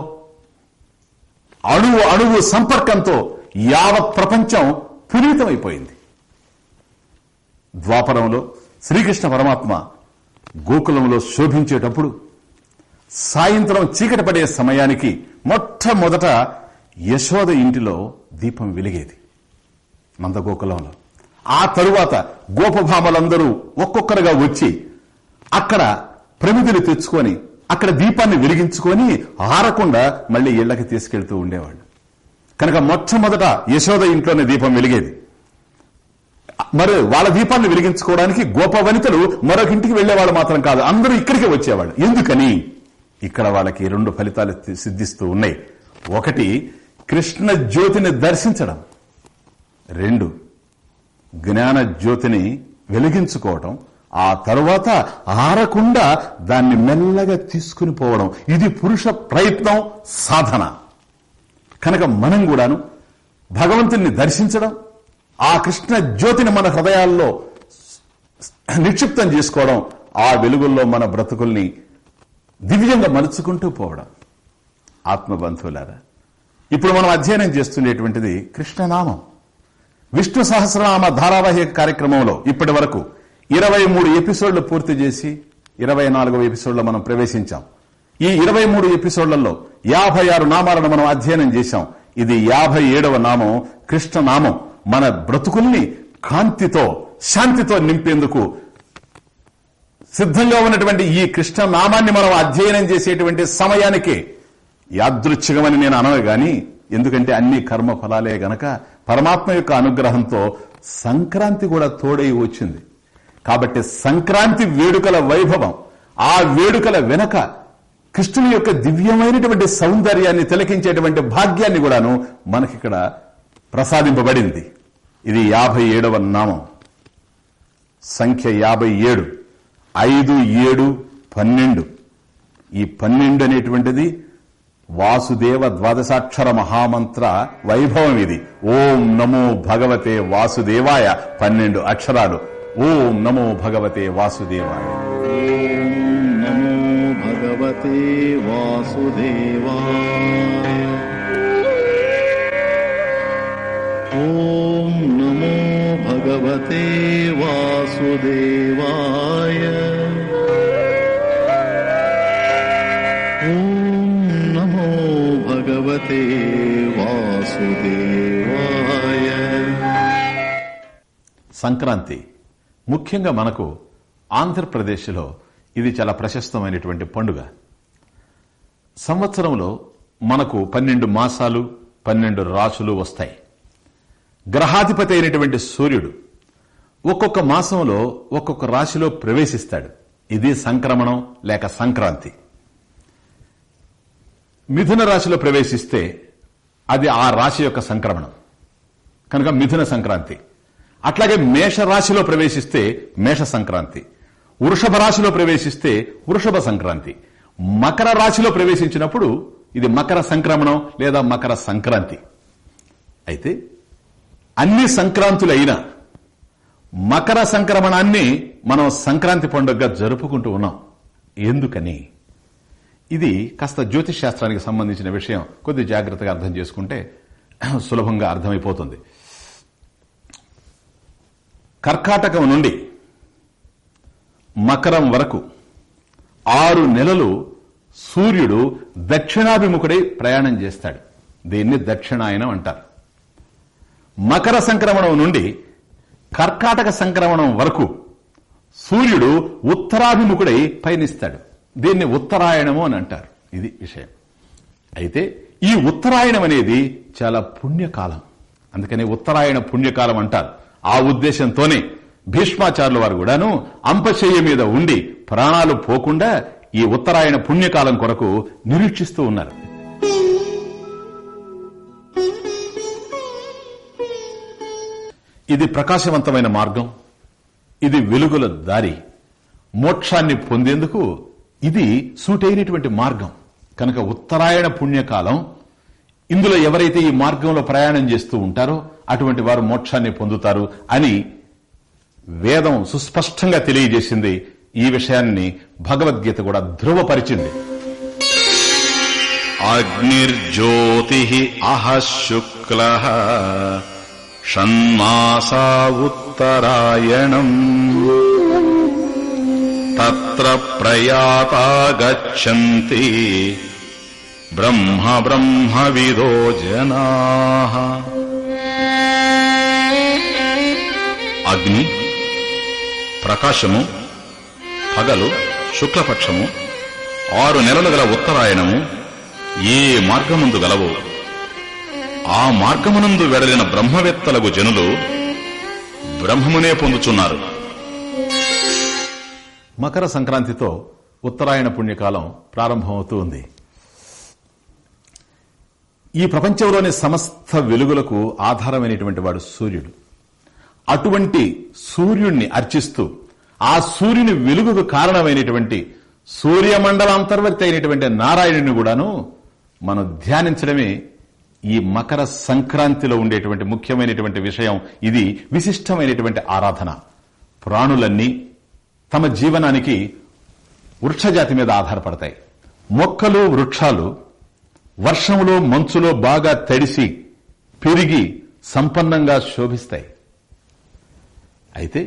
అణువు అణువు సంపర్కంతో యావత్ ప్రపంచం పునీతమైపోయింది. ద్వాపరంలో శ్రీకృష్ణ పరమాత్మ గోకులంలో శోభించేటప్పుడు సాయంత్రం చీకటి పడే సమయానికి మొట్టమొదట యశోద ఇంటిలో దీపం వెలిగేది నందగోకులంలో. ఆ తరువాత గోపభామలందరూ ఒక్కొక్కరుగా వచ్చి అక్కడ ప్రమిదిని తెచ్చుకొని అక్కడ దీపాన్ని వెలిగించుకొని ఆరకుండా మళ్ళీ ఇళ్ళకి తీసుకెళ్తూ ఉండేవాళ్ళు. కనుక మొట్టమొదట యశోద ఇంట్లోనే దీపం వెలిగేది. మరి వాళ్ళ దీపాన్ని వెలిగించుకోవడానికి గోప వనితలు మరొక ఇంటికి వెళ్ళేవాళ్ళు మాత్రం కాదు అందరూ ఇక్కడికే వచ్చేవాళ్ళు. ఎందుకని? ఇక్కడ వాళ్ళకి రెండు ఫలితాలు సిద్ధిస్తూ ఉన్నాయి. ఒకటి కృష్ణ జ్యోతిని దర్శించడం. రెండు జ్ఞాన జ్యోతిని వెలిగించుకోవటం. ఆ తరువాత ఆరకుండా దాన్ని మెల్లగా తీసుకుని పోవడం. ఇది పురుష ప్రయత్నం సాధన. కనుక మనం కూడాను భగవంతుని దర్శించడం ఆ కృష్ణ జ్యోతిని మన హృదయాల్లో నిక్షిప్తం చేసుకోవడం ఆ వెలుగుల్లో మన బ్రతుకుల్ని దివ్యంగా మలుచుకుంటూ పోవడం. ఆత్మబంధువులారా ఇప్పుడు మనం అధ్యయనం చేస్తుండేటువంటిది కృష్ణనామం. విష్ణు సహస్రనామ ధారావాహిక కార్యక్రమంలో ఇప్పటి వరకు ఇరవై మూడు ఎపిసోడ్లు పూర్తి చేసి ఇరవై నాలుగవ ఎపిసోడ్లో మనం ప్రవేశించాం. ఈ ఇరవై మూడు ఎపిసోడ్లలో యాభై ఆరు నామాలను మనం అధ్యయనం చేశాం. ఇది యాభై ఏడవ నామం కృష్ణ నామం. మన బ్రతుకుల్ని కాంతితో శాంతితో నింపేందుకు సిద్ధంగా ఉన్నటువంటి ఈ కృష్ణ నామాన్ని మనం అధ్యయనం చేసేటువంటి సమయానికే యాదృచ్ఛికమని నేను అనను గాని ఎందుకంటే అన్ని కర్మ ఫలాలే గనక పరమాత్మ యొక్క అనుగ్రహంతో సంక్రాంతి కూడా తోడై వచ్చింది. కాబట్టి సంక్రాంతి వేడుకల వైభవం ఆ వేడుకల వెనక కృష్ణుని యొక్క దివ్యమైనటువంటి సౌందర్యాన్ని తిలకించేటువంటి భాగ్యాన్ని కూడాను మనకిక్కడ ప్రసాదింపబడింది. ఇది యాభై ఏడవ నామం. సంఖ్య యాభై ఏడు. ఐదు ఏడు పన్నెండు. ఈ పన్నెండు అనేటువంటిది వాసుదేవ ద్వాదశాక్షర మహామంత్ర వైభవం ఇది. ఓం నమో భగవతే వాసుదేవాయ. పన్నెండు అక్షరాలు. ఓం నమో భగవతే వాసుదేవాయ.
నమో భగవతే వాసుదేవాయ ఓం నమో భగవతే వాసుదేవాయ. ఓం నమో భగవతే వాసుదేవాయ.
సంక్రాంతి. ముఖ్యంగా మనకు ఆంధ్రప్రదేశ్లో ఇది చాలా ప్రశస్తమైనటువంటి పండుగ. సంవత్సరంలో మనకు పన్నెండు మాసాలు పన్నెండు రాసులు వస్తాయి. గ్రహాధిపతి అయినటువంటి సూర్యుడు ఒక్కొక్క మాసంలో ఒక్కొక్క రాశిలో ప్రవేశిస్తాడు. ఇది సంక్రమణం లేక సంక్రాంతి. మిథున రాశిలో ప్రవేశిస్తే అది ఆ రాశి యొక్క సంక్రమణం. కనుక మిథున సంక్రాంతి. అట్లాగే మేష రాశిలో ప్రవేశిస్తే మేష సంక్రాంతి వృషభ రాశిలో ప్రవేశిస్తే వృషభ సంక్రాంతి. మకర రాశిలో ప్రవేశించినప్పుడు ఇది మకర సంక్రమణం లేదా మకర సంక్రాంతి. అయితే అన్ని సంక్రాంతులైనా మకర సంక్రమణాన్ని మనం సంక్రాంతి పండుగగా జరుపుకుంటూ ఉన్నాం. ఎందుకని? ఇది కాస్త జ్యోతిష్ శాస్త్రానికి సంబంధించిన విషయం. కొద్ది జాగ్రత్తగా అర్థం చేసుకుంటే సులభంగా అర్థమైపోతుంది. కర్కాటకం నుండి మకరం వరకు ఆరు నెలలు సూర్యుడు దక్షిణాభిముఖుడై ప్రయాణం చేస్తాడు. దీన్ని దక్షిణాయనం అంటారు. మకర సంక్రమణం నుండి కర్కాటక సంక్రమణం వరకు సూర్యుడు ఉత్తరాభిముఖుడై పయనిస్తాడు. దీన్ని ఉత్తరాయణము అని అంటారు. ఇది విషయం. అయితే ఈ ఉత్తరాయణం అనేది చాలా పుణ్యకాలం. అందుకని ఉత్తరాయణ పుణ్యకాలం అంటారు. ఆ ఉద్దేశంతోనే భీష్మాచార్యుల వారు కూడాను అంపశయ్య మీద ఉండి ప్రాణాలు పోకుండా ఈ ఉత్తరాయణ పుణ్యకాలం కొరకు నిరీక్షిస్తూ ఉన్నారు. ఇది ప్రకాశవంతమైన మార్గం. ఇది వెలుగుల దారి. మోక్షాన్ని పొందేందుకు ఇది సూటైనటువంటి మార్గం. కనుక ఉత్తరాయణ పుణ్యకాలం ఇందులో ఎవరైతే ఈ మార్గంలో ప్రయాణం చేస్తూ ఉంటారో అటువంటి వారు మోక్షాన్ని పొందుతారు అని వేదం సుస్పష్టంగా తెలియజేసింది. ఈ విషయాన్ని భగవద్గీత కూడా ధృవపరిచింది.
అగ్నిర్జ్యోతి అహ శుక్ల షణ్మాసా ఉత్తరాయణం తత్ర ప్రయాత గచ్చంతి బ్రహ్మ బ్రహ్మవిదో జనా అగ్ని ప్రకాశము పగలు శుక్లపక్షము ఆరు నెలలు గల ఉత్తరాయణము ఏ మార్గముందు గలవో ఆ మార్గమునందు వెడలిన బ్రహ్మవేత్తలకు జనులు బ్రహ్మమునే పొందుచున్నారు.
మకర సంక్రాంతితో ఉత్తరాయణ పుణ్యకాలం ప్రారంభమవుతూ ఉంది. ఈ ప్రపంచంలోని సమస్త వెలుగులకు ఆధారమైనటువంటి వాడు సూర్యుడు. అటువంటి సూర్యుణ్ణి అర్చిస్తూ ఆ సూర్యుని వెలుగుకు కారణమైనటువంటి సూర్యమండల అంతర్వర్తి అయినటువంటి నారాయణుని కూడాను మనం ధ్యానించడమే ఈ మకర సంక్రాంతిలో ఉండేటువంటి ముఖ్యమైనటువంటి విషయం. ఇది విశిష్టమైనటువంటి ఆరాధన. ప్రాణులన్నీ తమ జీవనానికి వృక్షజాతి మీద ఆధారపడతాయి. మొక్కలు వృక్షాలు వర్షంలో మంచులో బాగా తడిసి పెరిగి సంపన్నంగా శోభిస్తాయి. అయితే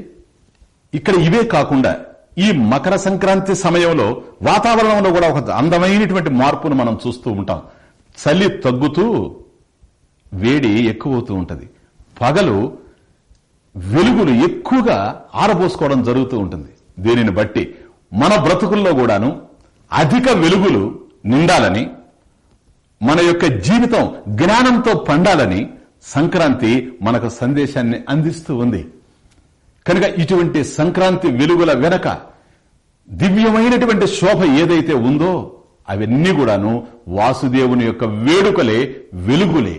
ఇక్కడ ఇవే కాకుండా ఈ మకర సంక్రాంతి సమయంలో వాతావరణంలో కూడా ఒక అందమైనటువంటి మార్పును మనం చూస్తూ ఉంటాం. చలి తగ్గుతూ వేడి ఎక్కువవుతూ ఉంటుంది. పగలు వెలుగులు ఎక్కువగా ఆరబోసుకోవడం జరుగుతూ ఉంటుంది. దీనిని బట్టి మన బ్రతుకుల్లో కూడాను అధిక వెలుగులు నిండాలని మన యొక్క జీవితం జ్ఞానంతో పండాలని సంక్రాంతి మనకు సందేశాన్ని అందిస్తూ ఉంది. కనుక ఇటువంటి సంక్రాంతి వెలుగుల వెనక దివ్యమైనటువంటి శోభ ఏదైతే ఉందో అవన్నీ కూడాను వాసుదేవుని యొక్క వేడుకలే వెలుగులే.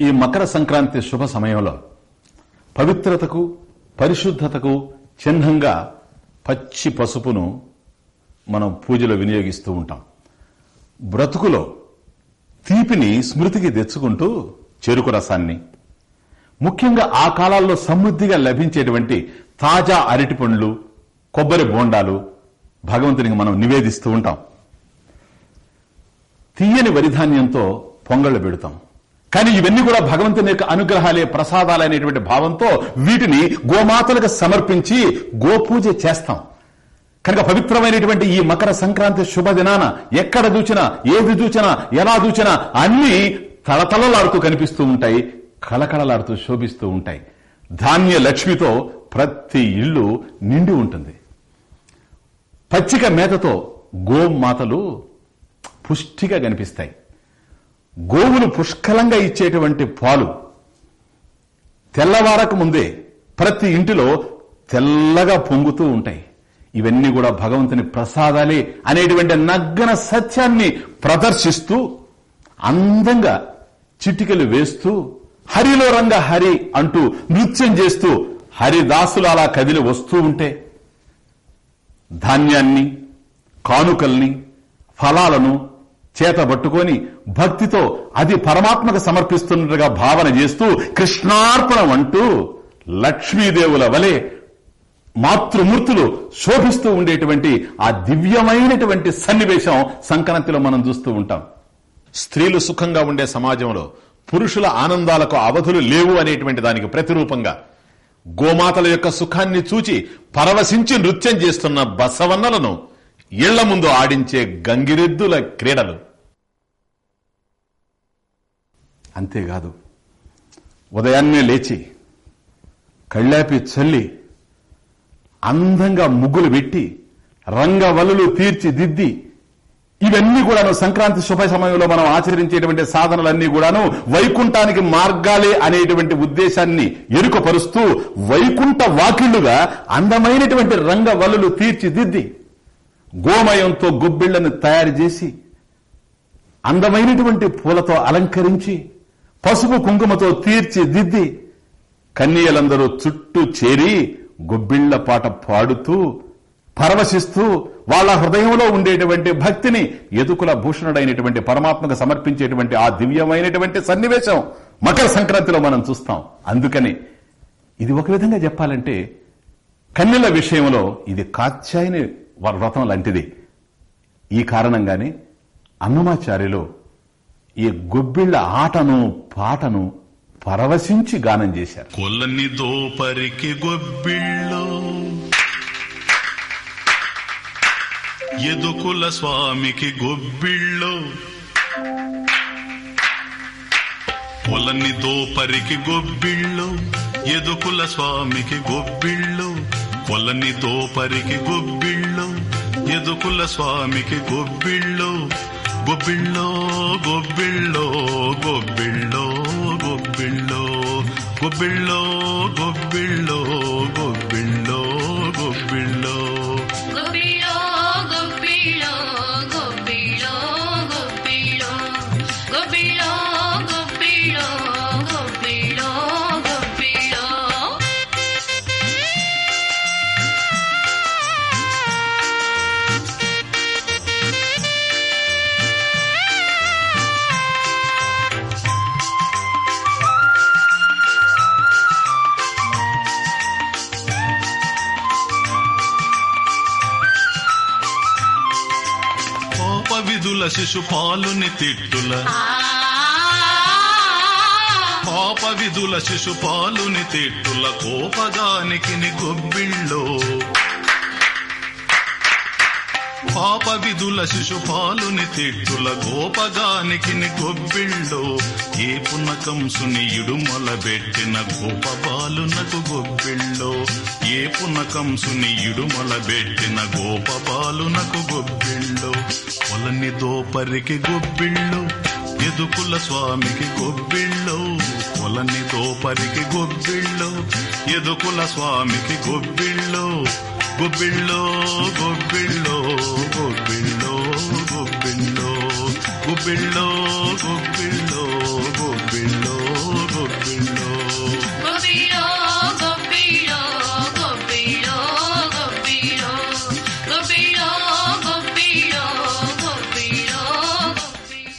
ఈ మకర సంక్రాంతి శుభ సమయంలో పవిత్రతకు పరిశుద్ధతకు చిహ్నంగా పచ్చి పసుపును మనం పూజలో వినియోగిస్తూ ఉంటాం. బ్రతుకులో తీపిని స్మృతికి తెచ్చుకుంటూ చెరుకు రసాన్ని. ముఖ్యంగా ఆ కాలాల్లో సమృద్ధిగా లభించేటువంటి తాజా అరటి పండ్లు కొబ్బరి బోండాలు భగవంతునికి మనం నివేదిస్తూ ఉంటాం. తీయని వరిధాన్యంతో పొంగళ్ళు పెడతాం. కానీ ఇవన్నీ కూడా భగవంతుని యొక్క అనుగ్రహాలే ప్రసాదాలనేటువంటి భావంతో వీటిని గోమాతలకు సమర్పించి గోపూజ చేస్తాం. కనుక పవిత్రమైనటువంటి ఈ మకర సంక్రాంతి శుభదినాన ఎక్కడ చూచినా ఏది చూచినా ఎలా చూచినా అన్ని తలతలలాడుతూ కనిపిస్తూ ఉంటాయి కళకళలాడుతూ శోభిస్తూ ఉంటాయి. ధాన్య లక్ష్మితో ప్రతి ఇల్లు నిండి ఉంటుంది. పచ్చిక మేతతో గోమాతలు పుష్టిగా కనిపిస్తాయి. గోవులు పుష్కలంగా ఇచ్చేటువంటి పాలు తెల్లవారకు ముందే ప్రతి ఇంటిలో తెల్లగా పొంగుతూ ఉంటాయి. ఇవన్నీ కూడా భగవంతుని ప్రసాదాలే అనేటువంటి నగ్గన సత్యాన్ని ప్రదర్శిస్తూ అందంగా చిటికలు వేస్తూ హరిలో రంగ హరి అంటూ నృత్యం చేస్తూ హరిదాసులు అలా కదిలి వస్తూ ఉంటే ధాన్యాన్ని కానుకల్ని ఫలాలను చేతబట్టుకొని భక్తితో అది పరమాత్మకు సమర్పిస్తున్నట్టుగా భావన చేస్తూ కృష్ణార్పణం అంటూ లక్ష్మీదేవుల వలె మాతృమూర్తులు శోభిస్తూ ఉండేటువంటి ఆ దివ్యమైనటువంటి సన్నివేశం సంక్రాంతిలో మనం చూస్తూ ఉంటాం. స్త్రీలు సుఖంగా ఉండే సమాజంలో పురుషుల ఆనందాలకు అవధులు లేవు అనేటువంటి దానికి ప్రతిరూపంగా గోమాతల యొక్క సుఖాన్ని చూచి పరవశించి నృత్యం చేస్తున్న బసవన్నలను ఇళ్ళ ముందు ఆడించే గంగిరెద్దుల క్రీడలు. అంతేకాదు ఉదయాన్నే లేచి కళ్ళాపి చల్లి అందంగా ముగ్గులు పెట్టి రంగవల్లులు తీర్చిదిద్ది ఇవన్నీ కూడాను సంక్రాంతి శుభ సమయంలో మనం ఆచరించేటువంటి సాధనలన్నీ కూడాను వైకుంఠానికి మార్గాలే అనేటువంటి ఉద్దేశాన్ని ఎరుకపరుస్తూ వైకుంఠ వాకిళ్ళుగా అందమైనటువంటి రంగవల్లులు తీర్చిదిద్ది గోమయంతో గుబ్బిళ్ళను తయారు చేసి అందమైనటువంటి పూలతో అలంకరించి పసుపు కుంకుమతో తీర్చిదిద్ది కన్యలందరూ చుట్టూ చేరి గొబ్బిళ్ళ పాట పాడుతూ పరవశిస్తూ వాళ్ళ హృదయంలో ఉండేటువంటి భక్తిని ఎదుకుల భూషణుడైనటువంటి పరమాత్మకు సమర్పించేటువంటి ఆ దివ్యమైనటువంటి సన్నివేశం మకర సంక్రాంతిలో మనం చూస్తాం. అందుకని ఇది ఒక విధంగా చెప్పాలంటే కన్నెల విషయంలో ఇది కాత్యాయని వ్రతం లాంటిది. ఈ కారణంగానే అన్నమాచార్యులు ఈ గొబ్బిళ్ళ ఆటను పాటను పరవశించి గానం చేశారు.
కొల్లని దోపరికి గొబ్బిళ్ళు. ఎదుకుల స్వామికి గొబ్బిళ్ళు. కొలని దోపరికి గొబ్బిళ్ళు. ఎదుకుల స్వామికి గొబ్బిళ్ళు. కొలని దోపరికి గొబ్బిళ్ళు. ఎదుకుల స్వామికి గొబ్బిళ్ళు. గొబ్బిళ్ళో గొబ్బిళ్ళో గొబ్బిళ్ళో. గొబ్బిళ్ళో గొబ్బిళ్ళో గొబ్బిళ్ళో విధుల శిశుపాలుని తిట్టుల. పాప విధుల శిశుపాలుని తిట్టుల. కోపగానికి ని గొబ్బిళ్ళో
పాప విధుల శిశుపాలుని తిట్టుల గోపగానికి గొబ్బిళ్ళో ఏ పునకంసుని ఇడుమల పెట్టిన గోపబాలునకు గొబ్బిళ్ళో ఏ పునకంసుని ఇడుమల పెట్టిన గోపబాలునకు గొబ్బిళ్ళో. పొలని దోపరికి గొబ్బిళ్ళు ఎదుకుల స్వామికి గొబ్బిళ్ళు. పొలని దోపరికి గొబ్బిళ్ళు ఎదుకుల స్వామికి గొబ్బిళ్ళు.
గొబ్బిలో గొబ్బిలో గొబ్బిలో గొబ్బిలో గొబ్బిలో గొబ్బిలో గొబ్బిలో గొబ్బిలో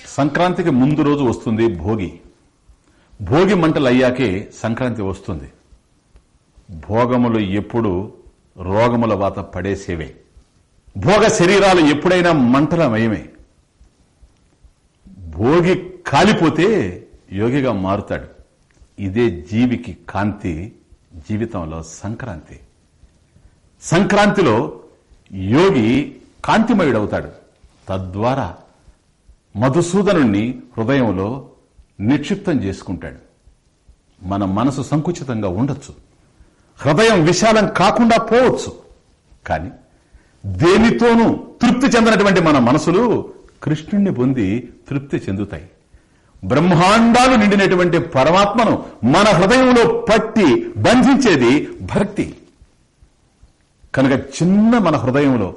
సంక్రాంతికి ముందు రోజు వస్తుంది భోగి. భోగి మంటలు అయ్యాకే సంక్రాంతి వస్తుంది. భోగములు ఎప్పుడు రోగముల వాత పడేసేవే. భోగ శరీరాలు ఎప్పుడైనా మంటలమయమే. భోగి కాలిపోతే యోగిగా మారుతాడు. ఇదే జీవికి కాంతి జీవితంలో సంక్రాంతి. సంక్రాంతిలో యోగి కాంతిమయుడవుతాడు. తద్వారా మధుసూదనుణ్ణి హృదయంలో నిక్షిప్తం చేసుకుంటాడు. మన మనసు సంకుచితంగా ఉండొచ్చు. హృదయం విశాలం కాకుండా పోవచ్చు. కానీ దేనితోనూ తృప్తి చెందినటువంటి మన మనసులు కృష్ణుణ్ణి పొంది తృప్తి చెందుతాయి. బ్రహ్మాండాలు నిండినటువంటి పరమాత్మను మన హృదయంలో పట్టి బంధించేది భక్తి. కనుక చిన్న మన హృదయంలో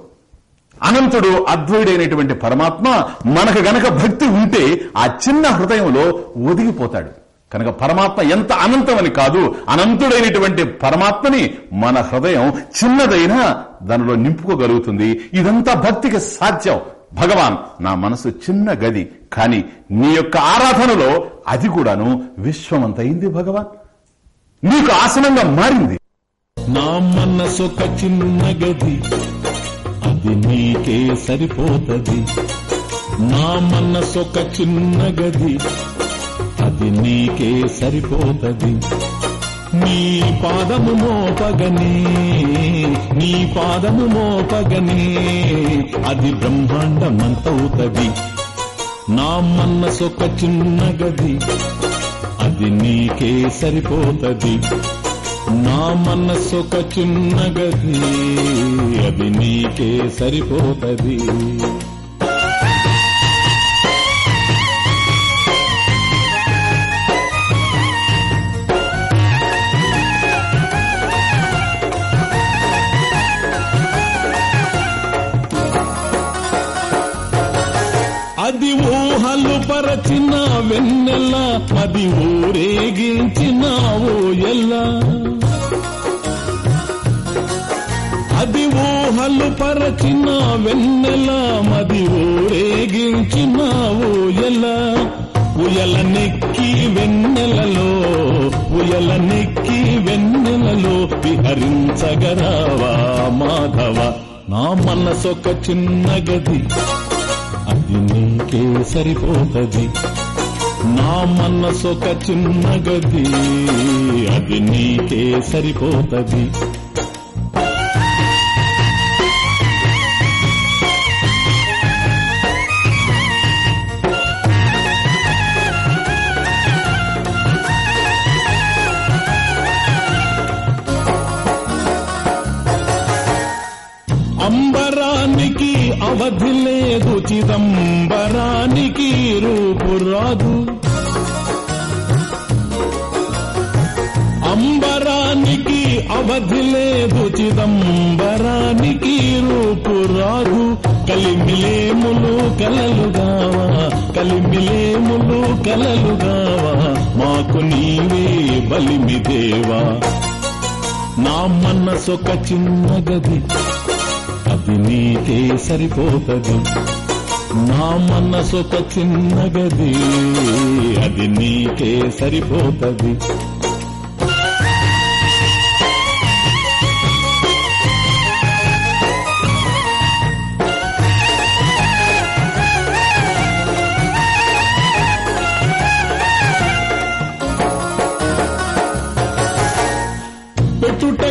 అనంతుడు అద్వైడైనటువంటి పరమాత్మ మనకు గనక భక్తి ఉంటే ఆ చిన్న హృదయంలో ఒదిగిపోతాడు. కనుక పరమాత్మ ఎంత అనంతమని కాదు అనంతుడైనటువంటి పరమాత్మని మన హృదయం చిన్నదైనా దానిలో నింపుకోగలుగుతుంది. ఇదంతా భక్తికి సాధ్యం. భగవాన్ నా మనసు చిన్న గది కాని నీ యొక్క ఆరాధనలో అది కూడాను విశ్వమంతయింది భగవాన్. నీకు ఆసనంగా మారింది.
నా మనసొక చిన్న గది అది నీకే సరిపోతది. నా మనసొక చిన్న గది అది నీకే సరిపోతది. నీ పాదము మోపగనే నీ పాదము మోపగనే అది బ్రహ్మాండమంతవుతది. నా మనసొక చిన్న గది అది నీకే సరిపోతది. నా మనసొక చిన్న గది అది నీకే సరిపోతది. అది ఊరేగించినావో ఎల్లా అది ఊహలు పరచిన వెన్నెల మది ఊరేగించినావో ఎల్లా ఉయల నెక్కి వెన్నెలలో ఉయల నెక్కి వెన్నెలలో విహరించగరావా మాధవ? నా మనసొక చిన్న గది అది నీకే సరిపోతది. నా మనసొక చిన్న గది అది నీకే సరిపోతది. అంబరానికి అవధి లేదు చిదంబరానికి రూపు రాదు. అంబరానికి లేదు చిదంబరానికి రూపు రాదు కలిమిలేములు కలలుగావా కలిమిలేములు కలలుగావా. మాకు నీవే బలిమిదేవా నా మనసొక చిన్న గది అది నీకే సరిపోతది. నా మనసొక చిన్న గది అది నీకే సరిపోతది.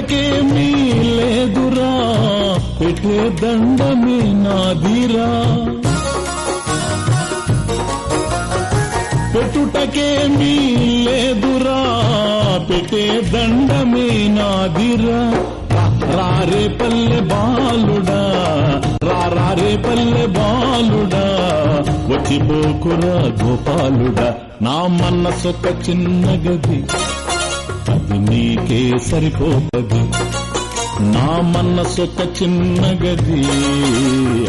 నాకేమీ లేదురా పెట్టే
దండమే నాదిరా. పెట్టుటకేమీ లేదురా పెట్టే దండమే నాదిరా. రారే పల్లె బాలుడా రారే పల్లె బాలుడా వచ్చిపోకురా గోపాలుడా నా మనసొక చిన్న గది. అది నీకే సరిపోతది. నా మనసొక చిన్న గది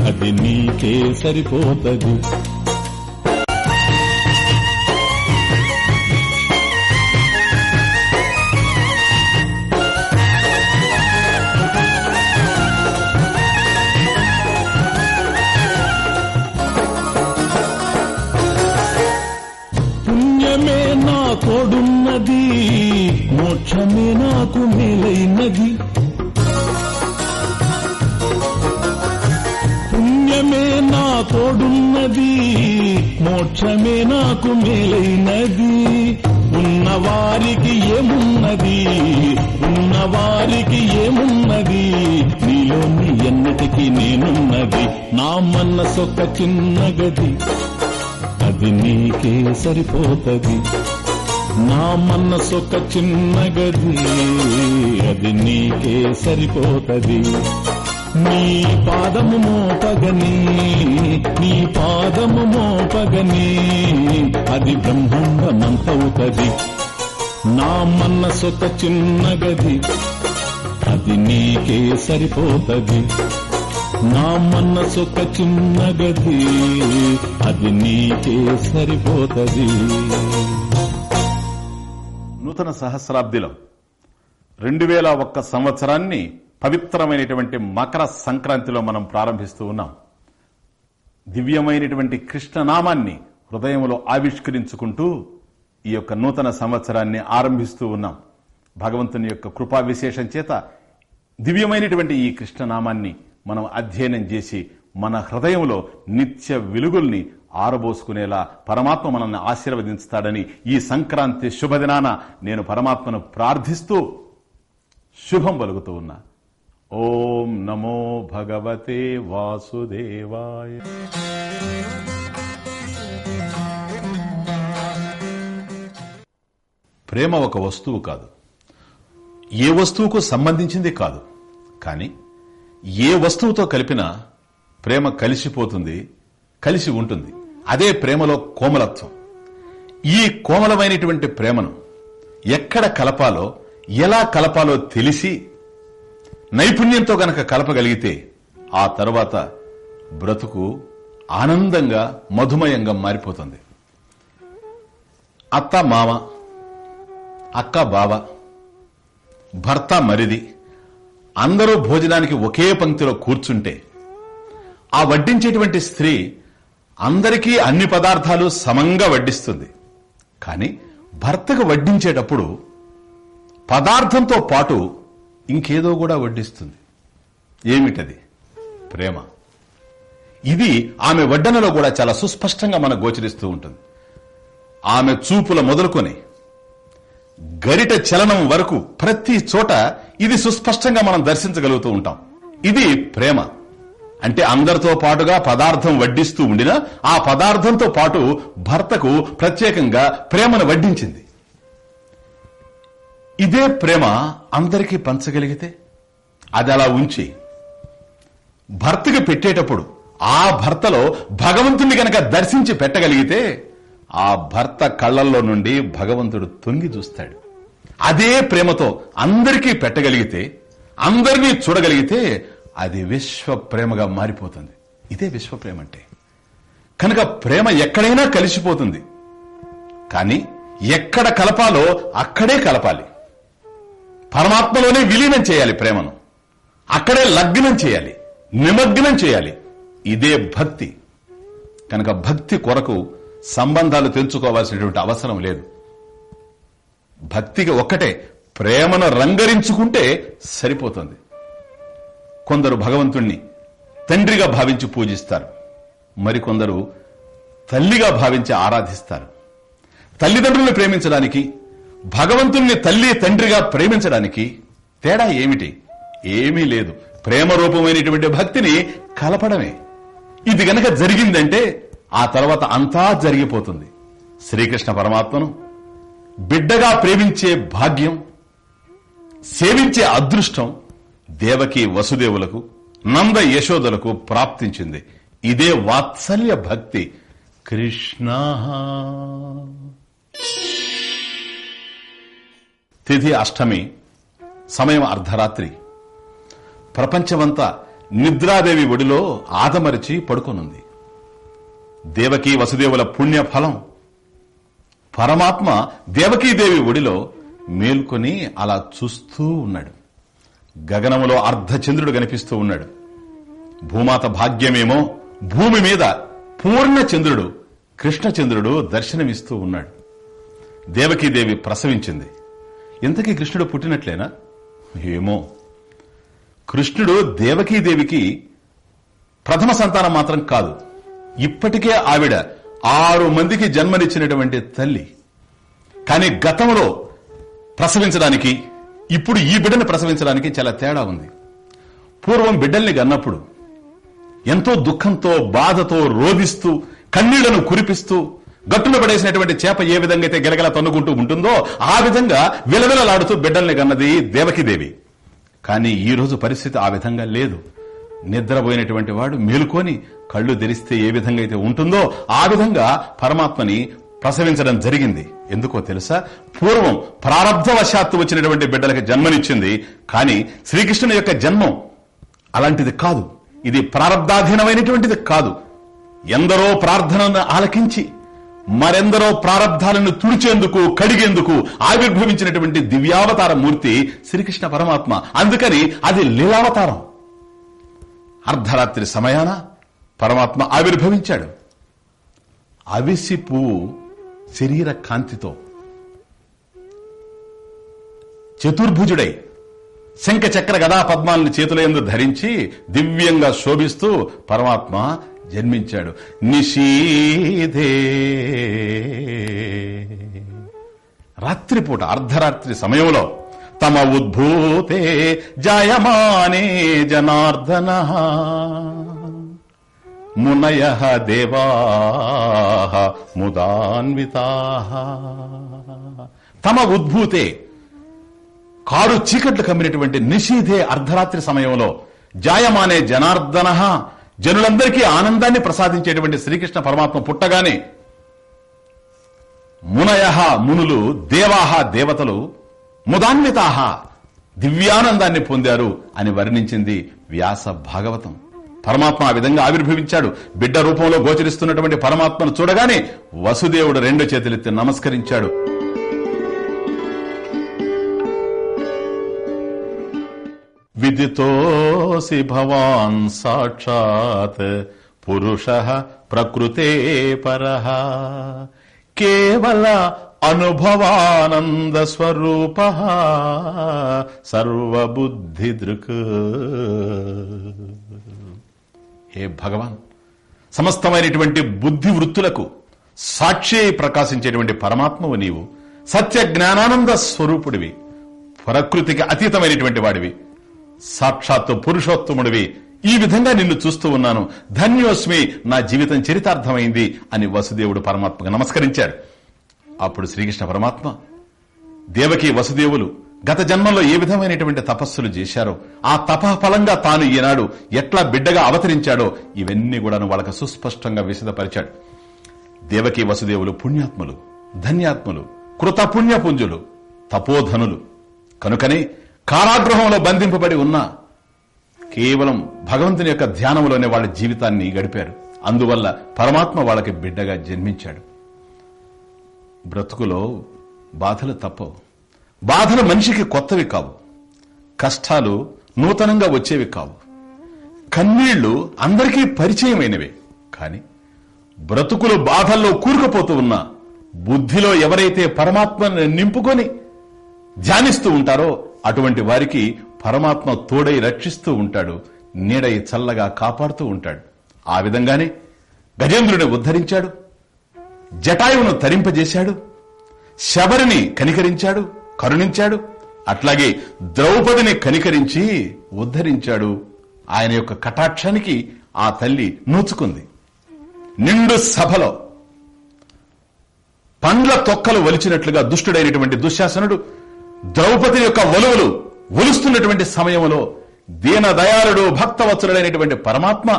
అది నీకే సరిపోతది. మోక్షమే నాకు మేలైనది ఉన్నవారికి ఏమున్నది ఉన్నవారికి ఏమున్నది నీలోని ఎన్నటికీ నేనున్నది నా మనసొక్క చిన్న గది. అది నీకే సరిపోతది నా మనసొక్క చిన్న గది. అది నీకే సరిపోతది. నీ పాదము మోపగని నీ పాదము మోపగని అది బ్రహ్మాండమంతవుతది. నా మనసొక చిన్న గది అది నీకే సరిపోతది. నా మనసొక చిన్న గది అది నీకే సరిపోతది.
నూతన సహస్రాబ్దిలో రెండు వేల ఒక్క సంవత్సరాన్ని పవిత్రమైనటువంటి మకర సంక్రాంతిలో మనం ప్రారంభిస్తూ ఉన్నాం. దివ్యమైనటువంటి కృష్ణనామాన్ని హృదయంలో ఆవిష్కరించుకుంటూ ఈ యొక్క నూతన సంవత్సరాన్ని ఆరంభిస్తూ ఉన్నాం. భగవంతుని యొక్క కృపా విశేషం చేత దివ్యమైనటువంటి ఈ కృష్ణనామాన్ని మనం అధ్యయనం చేసి మన హృదయంలో నిత్య వెలుగుల్ని ఆరబోసుకునేలా పరమాత్మ మనల్ని ఆశీర్వదించుతాడని ఈ సంక్రాంతి శుభదినాన నేను పరమాత్మను ప్రార్థిస్తూ శుభం పలుకుతూ ఉన్నా. ఓం నమో భగవతే వాసుదేవాయ. ప్రేమ ఒక వస్తువు కాదు. ఏ వస్తువుకు సంబంధించింది కాదు. కానీ ఏ వస్తువుతో కలిపినా ప్రేమ కలిసిపోతుంది కలిసి ఉంటుంది. అదే ప్రేమలో కోమలత్వం. ఈ కోమలమైనటువంటి ప్రేమను ఎక్కడ కలపాలో ఎలా కలపాలో తెలిసి నైపుణ్యంతో గనక కలపగలిగితే ఆ తర్వాత బ్రతుకు ఆనందంగా మధుమయంగా మారిపోతుంది. అత్త మామ అక్క బావ భర్త మరిది అందరూ భోజనానికి ఒకే పంక్తిలో కూర్చుంటే ఆ వడ్డించేటువంటి స్త్రీ అందరికీ అన్ని పదార్థాలు సమంగా వడ్డిస్తుంది. కానీ భర్తకు వడ్డించేటప్పుడు పదార్థంతో పాటు ఇంకేదో కూడా వడ్డిస్తుంది. ఏమిటది? ప్రేమ. ఇది ఆమె వడ్డనలో కూడా చాలా సుస్పష్టంగా మనకు గోచరిస్తూ ఉంటుంది. ఆమె చూపుల మొదలుకొని గరిట చలనం వరకు ప్రతి చోట ఇది సుస్పష్టంగా మనం దర్శించగలుగుతూ ఉంటాం. ఇది ప్రేమ. అంటే అందరితో పాటుగా పదార్థం వడ్డిస్తూ ఉండినా ఆ పదార్థంతో పాటు భర్తకు ప్రత్యేకంగా ప్రేమను వడ్డించింది. ఇదే ప్రేమ అందరికీ పంచగలిగితే అది అలా ఉంచి భర్తకి పెట్టేటప్పుడు ఆ భర్తలో భగవంతుని గనక దర్శించి పెట్టగలిగితే ఆ భర్త కళ్ళల్లో నుండి భగవంతుడు తొంగి చూస్తాడు. అదే ప్రేమతో అందరికీ పెట్టగలిగితే అందరినీ చూడగలిగితే అది విశ్వ ప్రేమగా మారిపోతుంది. ఇదే విశ్వ ప్రేమ అంటే కనుక ప్రేమ ఎక్కడైనా కలిసిపోతుంది. కానీ ఎక్కడ కలపాలో అక్కడే కలపాలి. పరమాత్మలోనే విలీనం చేయాలి ప్రేమను. అక్కడే లగ్నం చేయాలి. నిమగ్నం చేయాలి. ఇదే భక్తి. కనుక భక్తి కొరకు సంబంధాలు తెంచుకోవాల్సినటువంటి అవసరం లేదు. భక్తికి ఒక్కటే ప్రేమను రంగరించుకుంటే సరిపోతుంది. కొందరు భగవంతుణ్ణి తండ్రిగా భావించి పూజిస్తారు. మరికొందరు తల్లిగా భావించి ఆరాధిస్తారు. తల్లిదండ్రులను ప్రేమించడానికి భగవంతుణ్ణి తల్లి తండ్రిగా ప్రేమించడానికి తేడా ఏమిటి? ఏమీ లేదు. ప్రేమ రూపమైనటువంటి భక్తిని కలపడమే. ఇది గనక జరిగిందంటే ఆ తర్వాత అంతా జరిగిపోతుంది. శ్రీకృష్ణ పరమాత్మను బిడ్డగా ప్రేమించే భాగ్యం సేవించే అదృష్టం దేవకి వసుదేవులకు నంద యశోదలకు ప్రాప్తించింది. ఇదే వాత్సల్య భక్తి. కృష్ణ. తిథి అష్టమి సమయం అర్ధరాత్రి. ప్రపంచమంతా నిద్రాదేవి ఒడిలో ఆదమరిచి పడుకొనుంది. దేవకీ వసుదేవుల పుణ్య ఫలం పరమాత్మ దేవకీదేవి ఒడిలో మేల్కొని అలా చూస్తూ ఉన్నాడు. గగనములో అర్ధచంద్రుడు కనిపిస్తూ ఉన్నాడు. భూమాత భాగ్యమేమో భూమి మీద పూర్ణచంద్రుడు కృష్ణచంద్రుడు దర్శనమిస్తూ ఉన్నాడు. దేవకీదేవి ప్రసవించింది. ఇంతకీ కృష్ణుడు పుట్టినట్లేనా? ఏమో. కృష్ణుడు దేవకీదేవికి ప్రథమ సంతానం మాత్రం కాదు. ఇప్పటికే ఆవిడ ఆరు మందికి జన్మనిచ్చినటువంటి తల్లి. కానీ గతంలో ప్రసవించడానికి ఇప్పుడు ఈ బిడ్డను ప్రసవించడానికి చాలా తేడా ఉంది. పూర్వం బిడ్డల్ని గన్నప్పుడు ఎంతో దుఃఖంతో బాధతో రోధిస్తూ కన్నీళ్ళను కురిపిస్తూ గట్టున పడేసినటువంటి చేప ఏ విధంగా అయితే గెలగల తన్నుకుంటూ ఉంటుందో ఆ విధంగా విలవిలలాడుతూ బిడ్డల్ని కన్నది దేవకిదేవి కానీ ఈ రోజు పరిస్థితి ఆ విధంగా లేదు. నిద్రపోయినటువంటి వాడు మేలుకొని కళ్ళు తెరిస్తే ఏ విధంగా అయితే ఉంటుందో ఆ విధంగా పరమాత్మని ప్రసవించడం జరిగింది. ఎందుకో తెలుసా? పూర్వం ప్రారంధవశాత్తు వచ్చినటువంటి బిడ్డలకు జన్మనిచ్చింది. కానీ శ్రీకృష్ణుని యొక్క జన్మం అలాంటిది కాదు. ఇది ప్రారంధాధీనమైనటువంటిది కాదు. ఎందరో ప్రార్థనను ఆలకించి మరెందరో ప్రారంధాలను తుడిచేందుకు కడిగేందుకు ఆవిర్భవించినటువంటి దివ్యావతార మూర్తి శ్రీకృష్ణ పరమాత్మ. అందుకని అది లీలావతారం. అర్ధరాత్రి సమయాన పరమాత్మ ఆవిర్భవించాడు. అవిసి పువ్వు శరీర కాంతితో. చతుర్భుజుడై శంఖ చక్ర గదా పద్మాలను చేతుల ఎందు ధరించి దివ్యంగా శోభిస్తూ పరమాత్మ జన్మించాడు. నిషీధే. రాత్రిపూట అర్ధరాత్రి సమయంలో తమ ఉద్భూతే జాయమానే జనార్దన. మునయ దేవా ముదాన్వితా. తమ ఉద్భూతే కారు చీకట్లు కమ్మినటువంటి నిషీధే అర్ధరాత్రి సమయంలో జాయమానే జనార్దన. జనులందరికీ ఆనందాన్ని ప్రసాదించేటువంటి శ్రీకృష్ణ పరమాత్మ పుట్టగానే మునయ మునులు దేవాహ దేవతలు ముదాన్వితాహ దివ్యానందాన్ని పొందారు అని వర్ణించింది వ్యాస భాగవతం. పరమాత్మ ఆ విధంగా ఆవిర్భవించాడు. బిడ్డ రూపంలో గోచరిస్తున్నటువంటి పరమాత్మను చూడగానే వసుదేవుడు రెండు చేతులెత్తి నమస్కరించాడు. విదితోసి భవాన్ సాక్షాత్ పురుష ప్రకృతే పర. కేవల అనుభవానంద స్వరూప సర్వబుద్ధి దృక్ హే భగవాన్! సమస్తమైనటువంటి బుద్ధి వృత్తులకు సాక్షి ప్రకాశించేటువంటి పరమాత్మవు నీవు. సత్య జ్ఞానానంద స్వరూపుడివి. ప్రకృతికి అతీతమైనటువంటి వాడివి. సాక్షాత్తు పురుషోత్తముడివి. ఈ విధంగా నిన్ను చూస్తూ ఉన్నాను. ధన్యోస్మి నా జీవితం చరితార్థమైంది అని వసుదేవుడు పరమాత్మకు నమస్కరించాడు. అప్పుడు శ్రీకృష్ణ పరమాత్మ దేవకి వసుదేవులు గత జన్మంలో ఏ విధమైనటువంటి తపస్సులు చేశారో ఆ తపఫలంగా తాను ఈనాడు ఎట్లా బిడ్డగా అవతరించాడో ఇవన్నీ కూడా వాళ్ళకు సుస్పష్టంగా విశదపరిచాడు. దేవకి వసుదేవులు పుణ్యాత్ములు ధన్యాత్ములు కృతపుణ్యపుంజులు తపోధనులు. కనుకనే కారాగృహంలో బంధింపబడి ఉన్న కేవలం భగవంతుని యొక్క ధ్యానంలోనే వాళ్ళ జీవితాన్ని గడిపారు. అందువల్ల పరమాత్మ వాళ్ళకి బిడ్డగా జన్మించాడు. బ్రతుకులో బాధలు తప్పవు. బాధలు మనిషికి కొత్తవి కావు. కష్టాలు నూతనంగా వచ్చేవి కావు. కన్నీళ్ళు అందరికీ పరిచయమైనవే. కాని బ్రతుకులు బాధల్లో కూరుకుపోతూ ఉన్నా బుద్ధిలో ఎవరైతే పరమాత్మను నింపుకొని ధ్యానిస్తూ ఉంటారో అటువంటి వారికి పరమాత్మ తోడై రక్షిస్తూ ఉంటాడు నీడై చల్లగా కాపాడుతూ ఉంటాడు. ఆ విధంగానే గజేంద్రుని ఉద్ధరించాడు జటాయువును తరింపజేశాడు శబరిని కనికరించాడు కరుణించాడు అట్లాగే ద్రౌపదిని కనికరించి ఉద్ధరించాడు. ఆయన యొక్క కటాక్షానికి ఆ తల్లి నూచుకుంది. నిండు సభలో పండ్ల తొక్కలు వలిచినట్లుగా దుష్టుడైనటువంటి దుశ్శాసనుడు ద్రౌపది యొక్క ఒలువలు ఒలుస్తున్నటువంటి సమయంలో దీనదయాళుడు భక్తవత్సలుడైనటువంటి పరమాత్మ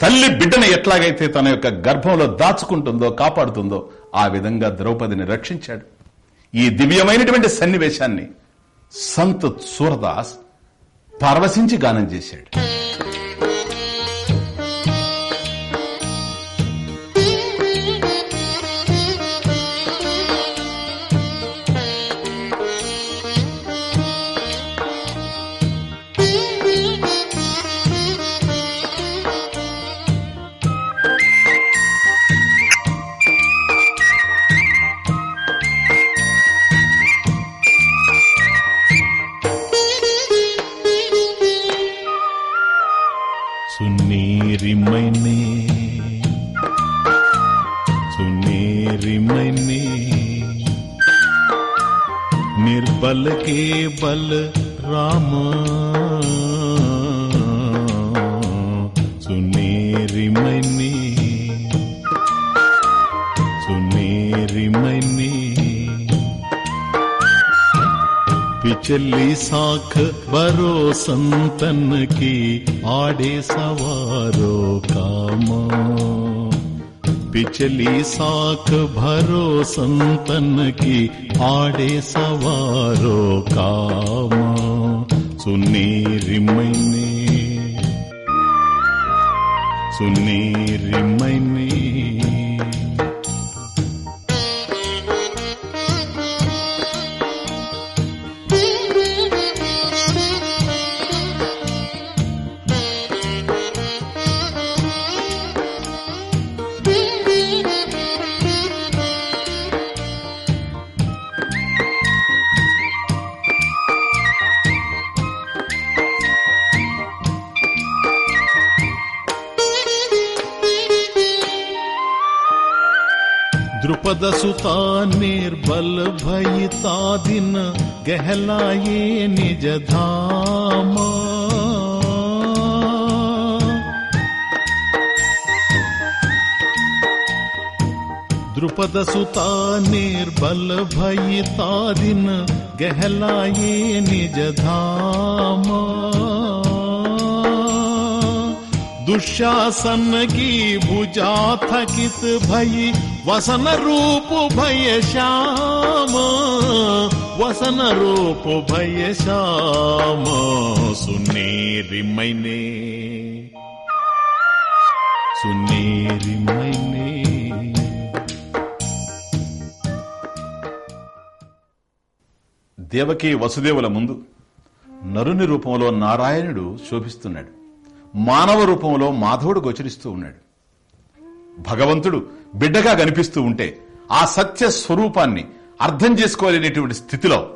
తల్లి బిడ్డను ఎట్లాగైతే తన యొక్క గర్భంలో దాచుకుంటుందో కాపాడుతుందో ఆ విధంగా ద్రౌపదిని రక్షించాడు. ఈ దివ్యమైనటువంటి సన్నివేశాన్ని సంత్ సూరదాస్ పరవశించి గానం చేశాడు.
संतन की आड़े सवारो काम। पिछली साख भरो संतन की आड़े सवारो काम। सुनीरी मैंने सुनीरी दुशासन की भुजा थकित भई वसन रूप भय श्याम वसन रूप भय श्याम सुनेरी मैंने सुनेरी मैंने
దేవకి వసుదేవుల ముందు నరుని రూపంలో నారాయణుడు శోభిస్తున్నాడు మానవ రూపంలో మాధవుడు గోచరిస్తూ ఉన్నాడు. భగవంతుడు బిడ్డగా కనిపిస్తూ ఉంటే ఆ సత్య స్వరూపాన్ని అర్థం చేసుకోలేనటువంటి స్థితిలో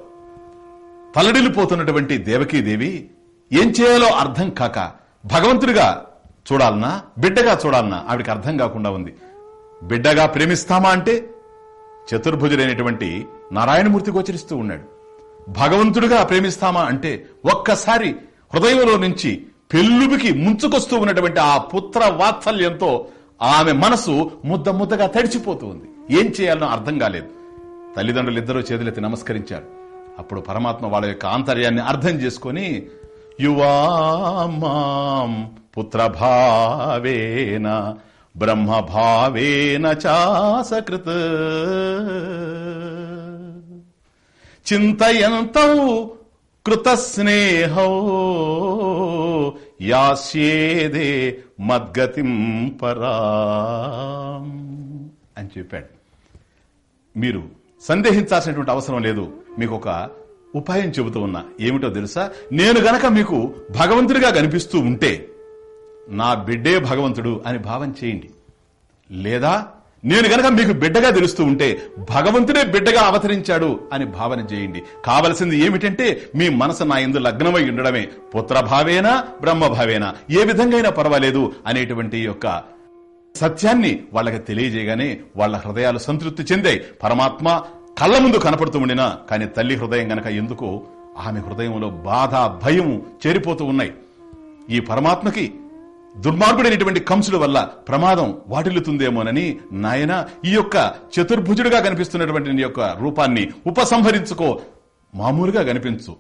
తలడిల్లిపోతున్నటువంటి దేవకీదేవి ఏం చేయాలో అర్థం కాక భగవంతుడిగా చూడాలన్నా బిడ్డగా చూడాలన్నా ఆవిడికి అర్థం కాకుండా ఉంది. బిడ్డగా ప్రేమిస్తామా అంటే చతుర్భుజుడైనటువంటి నారాయణమూర్తి గోచరిస్తూ ఉన్నాడు. భగవంతుడిగా ప్రేమిస్తామా అంటే ఒక్కసారి హృదయంలో నుంచి పెళ్ళుబికి ముంచుకొస్తూ ఉన్నటువంటి ఆ పుత్ర వాత్సల్యంతో ఆమె మనసు ముద్ద ముద్దగా తడిచిపోతూ ఉంది. ఏం చేయాలనో అర్థం కాలేదు. తల్లిదండ్రులు ఇద్దరూ చేతులెత్తి నమస్కరించారు. అప్పుడు పరమాత్మ వాళ్ళ యొక్క ఆంతర్యాన్ని అర్థం చేసుకొని యువామాం పుత్రభావేన బ్రహ్మభావేన చాసకృత్. చింతయంతౌ కృతస్నేహో యాస్యేదే మద్గతిం పరా అని చెప్పాడు. మీరు సందేహించాల్సినటువంటి అవసరం లేదు. మీకు ఒక ఉపాయం చెబుతూ ఉన్నా. ఏమిటో తెలుసా? నేను గనక మీకు భగవంతుడిగా కనిపిస్తూ ఉంటే నా బిడ్డే భగవంతుడు అని భావం చేయండి. లేదా నేను గనక మీకు బిడ్డగా తెలుస్తూ ఉంటే భగవంతుడే బిడ్డగా అవతరించాడు అని భావన చేయండి. కావలసింది ఏమిటంటే మీ మనసు నా ఎందు లగ్నమై ఉండడమే. పుత్రభావేనా బ్రహ్మభావేనా? ఏ విధంగా పర్వాలేదు అనేటువంటి యొక్క సత్యాన్ని వాళ్ళకి తెలియజేయగానే వాళ్ళ హృదయాలు సంతృప్తి చెందాయి. పరమాత్మ కళ్ళ ముందు కనపడుతూ ఉండినా కానీ తల్లి హృదయం గనక ఎందుకో ఆమె హృదయంలో బాధ భయం చేరిపోతూ ఉన్నాయి. ఈ పరమాత్మకి దుర్మార్గుడైనటువంటి కంసుల వల్ల ప్రమాదం వాటిల్లుతుందేమోనని నాయన ఈ యొక్క చతుర్భుజుడిగా కనిపిస్తున్నటువంటి నీ యొక్క రూపాన్ని ఉపసంహరించుకో. మామూలుగా కనిపించు.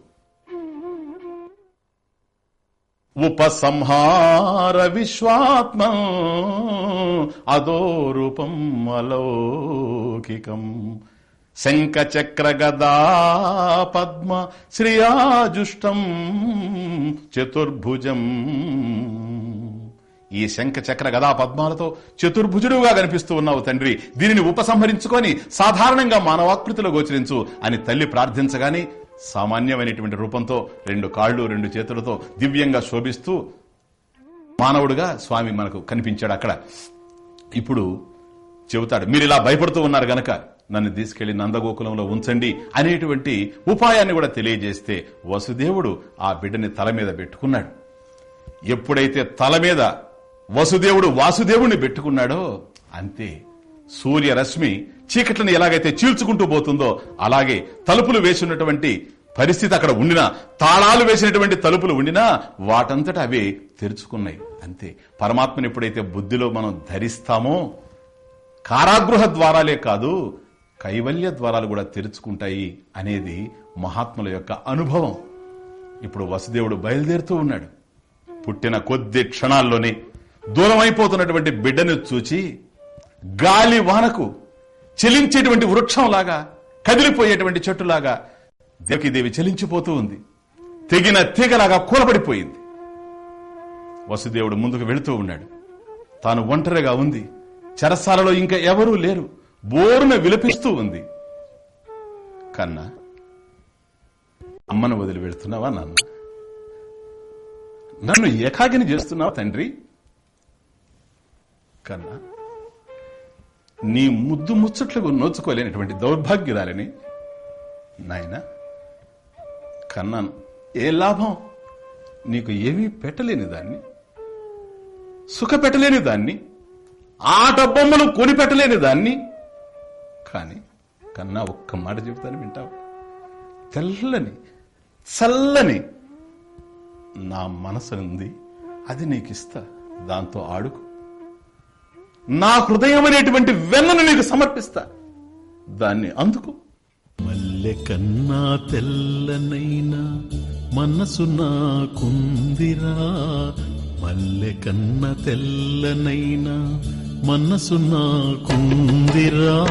ఉపసంహార విశ్వాత్మ అదో రూపం అలౌకికం. శంఖచక్ర గదా పద్మ శ్రియాజుష్టం చతుర్భుజం. ఈ శంఖ చక్ర గదా పద్మాలతో చతుర్భుజుడుగా కనిపిస్తూ ఉన్నావు తండ్రి. దీనిని ఉపసంహరించుకొని సాధారణంగా మానవాకృతిలో గోచరించు అని తల్లి ప్రార్థించగానే సామాన్యమైనటువంటి రూపంతో రెండు కాళ్ళు రెండు చేతులతో దివ్యంగా శోభిస్తూ మానవుడుగా స్వామి మనకు కనిపించాడు అక్కడ. ఇప్పుడు చెబుతాడు మీరు ఇలా భయపడుతూ ఉన్నారు గనక నన్ను తీసుకెళ్ళి నందగోకులంలో ఉంచండి అనేటువంటి ఉపాయాన్ని కూడా తెలియజేస్తే వసుదేవుడు ఆ బిడ్డని తల మీద పెట్టుకున్నాడు. ఎప్పుడైతే తల మీద వసుదేవుడు వాసుదేవుణ్ణి పెట్టుకున్నాడో అంతే. సూర్యరశ్మి చీకట్లను ఎలాగైతే చీల్చుకుంటూ పోతుందో అలాగే తలుపులు వేసినటువంటి పరిస్థితి అక్కడ ఉండినా తాళాలు వేసినటువంటి తలుపులు ఉండినా వాటంతట అవి తెరుచుకున్నాయి. అంతే. పరమాత్మని ఎప్పుడైతే బుద్ధిలో మనం ధరిస్తామో కారాగృహ ద్వారాలే కాదు కైవల్య ద్వారాలు కూడా తెరుచుకుంటాయి అనేది మహాత్ముల యొక్క అనుభవం. ఇప్పుడు వసుదేవుడు బయలుదేరుతూ ఉన్నాడు. పుట్టిన కొద్ది క్షణాల్లోనే దూరమైపోతున్నటువంటి బిడ్డను చూచి గాలి వానకు చెలించేటువంటి వృక్షంలాగా కదిలిపోయేటువంటి చెట్టులాగా దేవికి చెలించిపోతూ ఉంది. తెగిన తీగలాగా కూలబడిపోయింది. వసుదేవుడు ముందుకు వెళుతూ ఉన్నాడు. తాను ఒంటరిగా ఉంది. చెరసాలలో ఇంకా ఎవరూ లేరు. బోరున విలపిస్తూ ఉంది. కన్నా అమ్మను వదిలి వెళుతున్నావా నాన్న? నన్ను ఏకాగిని చేస్తున్నావా తండ్రి? కన్నా నీ ముద్దు ముచ్చట్లకు నోచుకోలేనటువంటి దౌర్భాగ్యురాలని నాయన కన్నాను. ఏ లాభం? నీకు ఏమీ పెట్టలేని దాన్ని సుఖ పెట్టలేని దాన్ని ఆట బొమ్మలు కొని పెట్టలేని దాన్ని కానీ కన్నా ఒక్క మాట చెబుతాను వింటావు. తెల్లని చల్లని నా మనసు ఉంది అది నీకు ఇస్తా దాంతో ఆడుకు. నా హృదయం అనేటువంటి వెన్నను నీకు సమర్పిస్తా. దాన్ని అందుకు.
మల్లె కన్నా తెల్లనైనా మనసు నాకుందిరా. మల్లె కన్న తెల్లనైనా మనసు నాకుందిరా.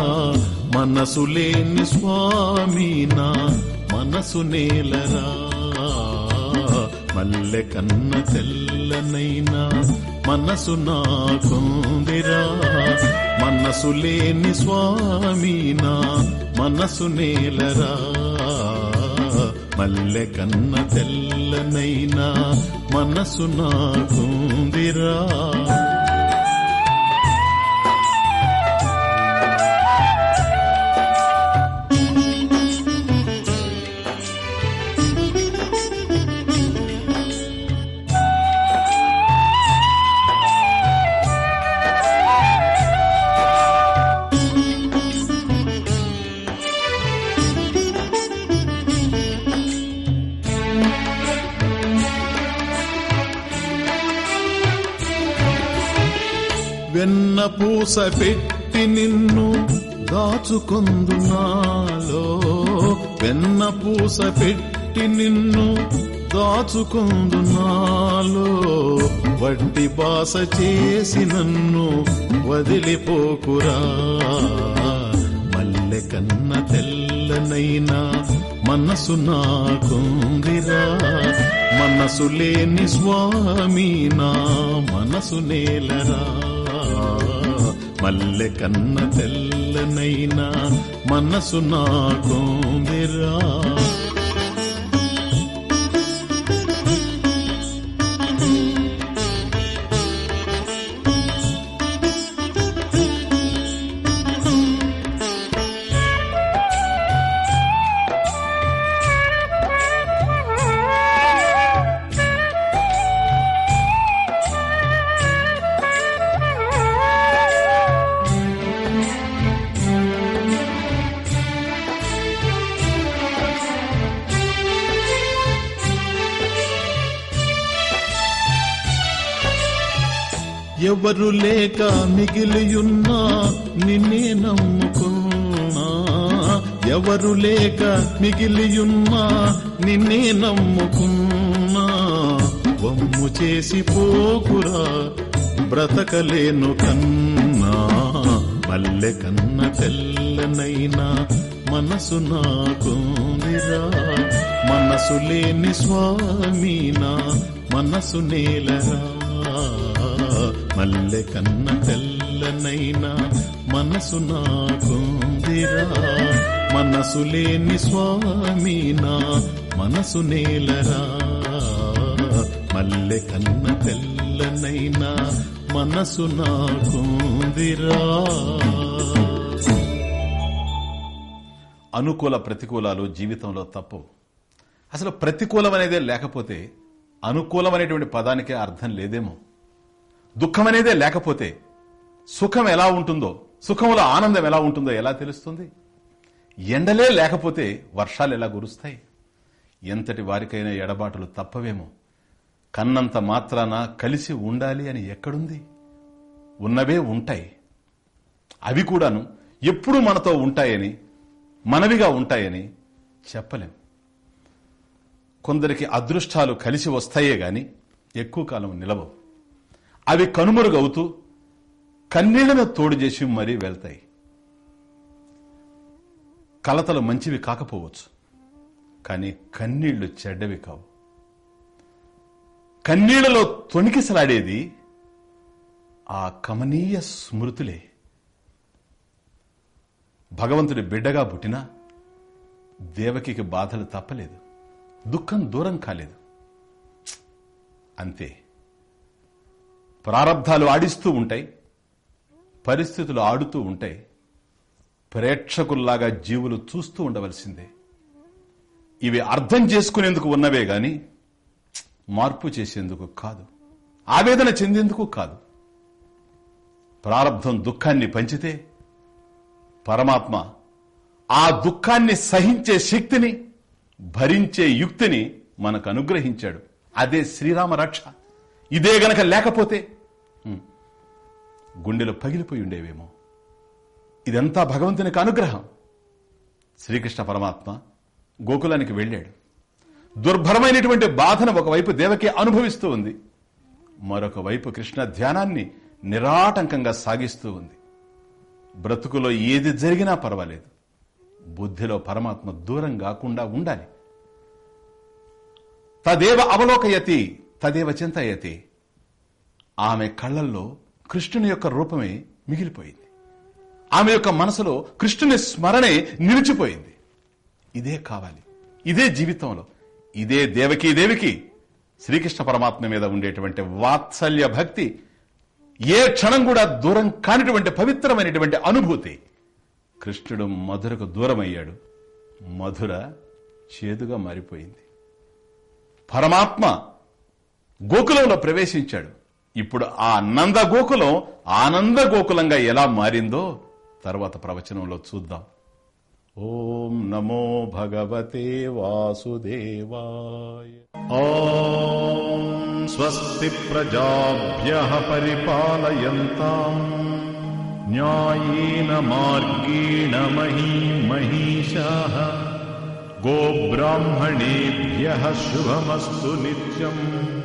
మనసు లేని స్వామి నా మనసు నేలరా. మల్లె కన్న తెల్లనైనా మనసు నాకుందిరా. మనసు లేని స్వామి నా మనసు నేలరా. మల్లె కన్న తెల్లనైనా మనసు నాకుందిరా. వెన్న పూస పెట్టి నిన్ను దాచుకొందు నాలో. వెన్న పూస పెట్టి నిన్ను దాచుకొందు నాలో. వడ్డి బాస చేసి నన్ను వదిలిపోకురా. మల్లె కన్న తెల్లనైనా మనసు నాకుందిరా. మనసు లేని స్వామి నా మనసు నేలరా. మల్లె కన్న తెల్లనైనా మనసు నాకుందిరా
ఎవరు లేక మిగిలియున్నా నిన్నే నమ్ముకున్నా. ఎవరు లేక మిగిలియున్నా నిన్నే నమ్ముకున్నా. వమ్ము చేసి పోకురా బ్రతకలేను కన్నా. మల్లె కన్న తెల్లనైనా మనసు నాకుందిరా. మనసు లేని స్వామినా మనసు నేలరా. మల్లె కన్న తెల్లనైనా మనసు నాకుందిరా. మనసు లేని స్వామినా మనసు నేలరా. మల్లె కన్న తెల్లనైనా మనసు నాకుందిరా.
అనుకూల ప్రతికూలాలు జీవితంలో తప్పు. అసలు ప్రతికూలం అనేదే లేకపోతే అనుకూలం అనేటువంటి పదానికే అర్థం లేదేమో. దుఃఖం అనేదే లేకపోతే సుఖం ఎలా ఉంటుందో సుఖంలో ఆనందం ఎలా ఉంటుందో ఎలా తెలుస్తుంది? ఎండలే లేకపోతే వర్షాలు ఎలా కురుస్తాయి? ఎంతటి వారికైనా ఎడబాటులు తప్పవేమో. కన్నంత మాత్రాన కలిసి ఉండాలి అని ఎక్కడుంది? ఉన్నవే ఉంటాయి. అవి కూడాను ఎప్పుడు మనతో ఉంటాయని మనవిగా ఉంటాయని చెప్పలేం. కొందరికి అదృష్టాలు కలిసి వస్తాయే గాని ఎక్కువ కాలం నిలవవు. అవి కనుమరుగవుతూ కన్నీళ్ళను తోడు చేసి మరీ వెళ్తాయి. కలతలు మంచివి కాకపోవచ్చు కానీ కన్నీళ్ళు చెడ్డవి కావు. కన్నీళ్ళలో తొణికిసలాడేది ఆ కమనీయ స్మృతులే. భగవంతుడి బిడ్డగా పుట్టినా దేవకికి బాధలు తప్పలేదు దుఃఖం దూరం కాలేదు. అంతే. ప్రారంధాలు ఆడిస్తూ ఉంటాయి పరిస్థితులు ఆడుతూ ఉంటాయి ప్రేక్షకుల్లాగా జీవులు చూస్తూ ఉండవలసిందే. ఇవి అర్థం చేసుకునేందుకు ఉన్నవే గాని మార్పు చేసేందుకు కాదు ఆవేదన చెందేందుకు కాదు. ప్రారంధం దుఃఖాన్ని పంచితే పరమాత్మ ఆ దుఃఖాన్ని సహించే శక్తిని భరించే యుక్తిని మనకు అనుగ్రహించాడు. అదే శ్రీరామ రక్ష ఇదే గనక లేకపోతే గుండెలు పగిలిపోయి ఉండేవేమో. ఇదంతా భగవంతునికి అనుగ్రహం. శ్రీకృష్ణ పరమాత్మ గోకులానికి వెళ్ళాడు. దుర్భరమైనటువంటి బాధను ఒకవైపు దేవకి అనుభవిస్తూ ఉంది. మరొక వైపు కృష్ణ ధ్యానాన్ని నిరాటంకంగా సాగిస్తూ ఉంది. బ్రతుకులో ఏది జరిగినా పర్వాలేదు. బుద్ధిలో పరమాత్మ దూరం కాకుండా ఉండాలి. తదేవ అవలోకయతి తదేవ చింతయతి. ఆమె కళ్ళల్లో కృష్ణుని యొక్క రూపమే మిగిలిపోయింది. ఆమె యొక్క మనసులో కృష్ణుని స్మరణే నిలిచిపోయింది. ఇదే కావాలి. ఇదే జీవితంలో. ఇదే దేవకి దేవికి శ్రీకృష్ణ పరమాత్మ మీద ఉండేటువంటి వాత్సల్య భక్తి ఏ క్షణం కూడా దూరం కానిటువంటి పవిత్రమైనటువంటి అనుభూతి. కృష్ణుడు మధురకు దూరమయ్యాడు. మధుర చేదుగా మారిపోయింది. పరమాత్మ గోకులంలో ప్రవేశించాడు. ఇప్పుడు ఆ అన్నంద గోకులం ఆనంద గోకులంగా ఎలా మారిందో తర్వాత ప్రవచనంలో చూద్దాం. ఓం నమో భగవతే వాసుదేవాయ.
స్వస్తి ప్రజాభ్య పరిపాలయంతాం. న్యాయేన మార్గేణ మహీ మహిషా గోబ్రాహ్మణేభ్య శుభమస్తు నిత్యం.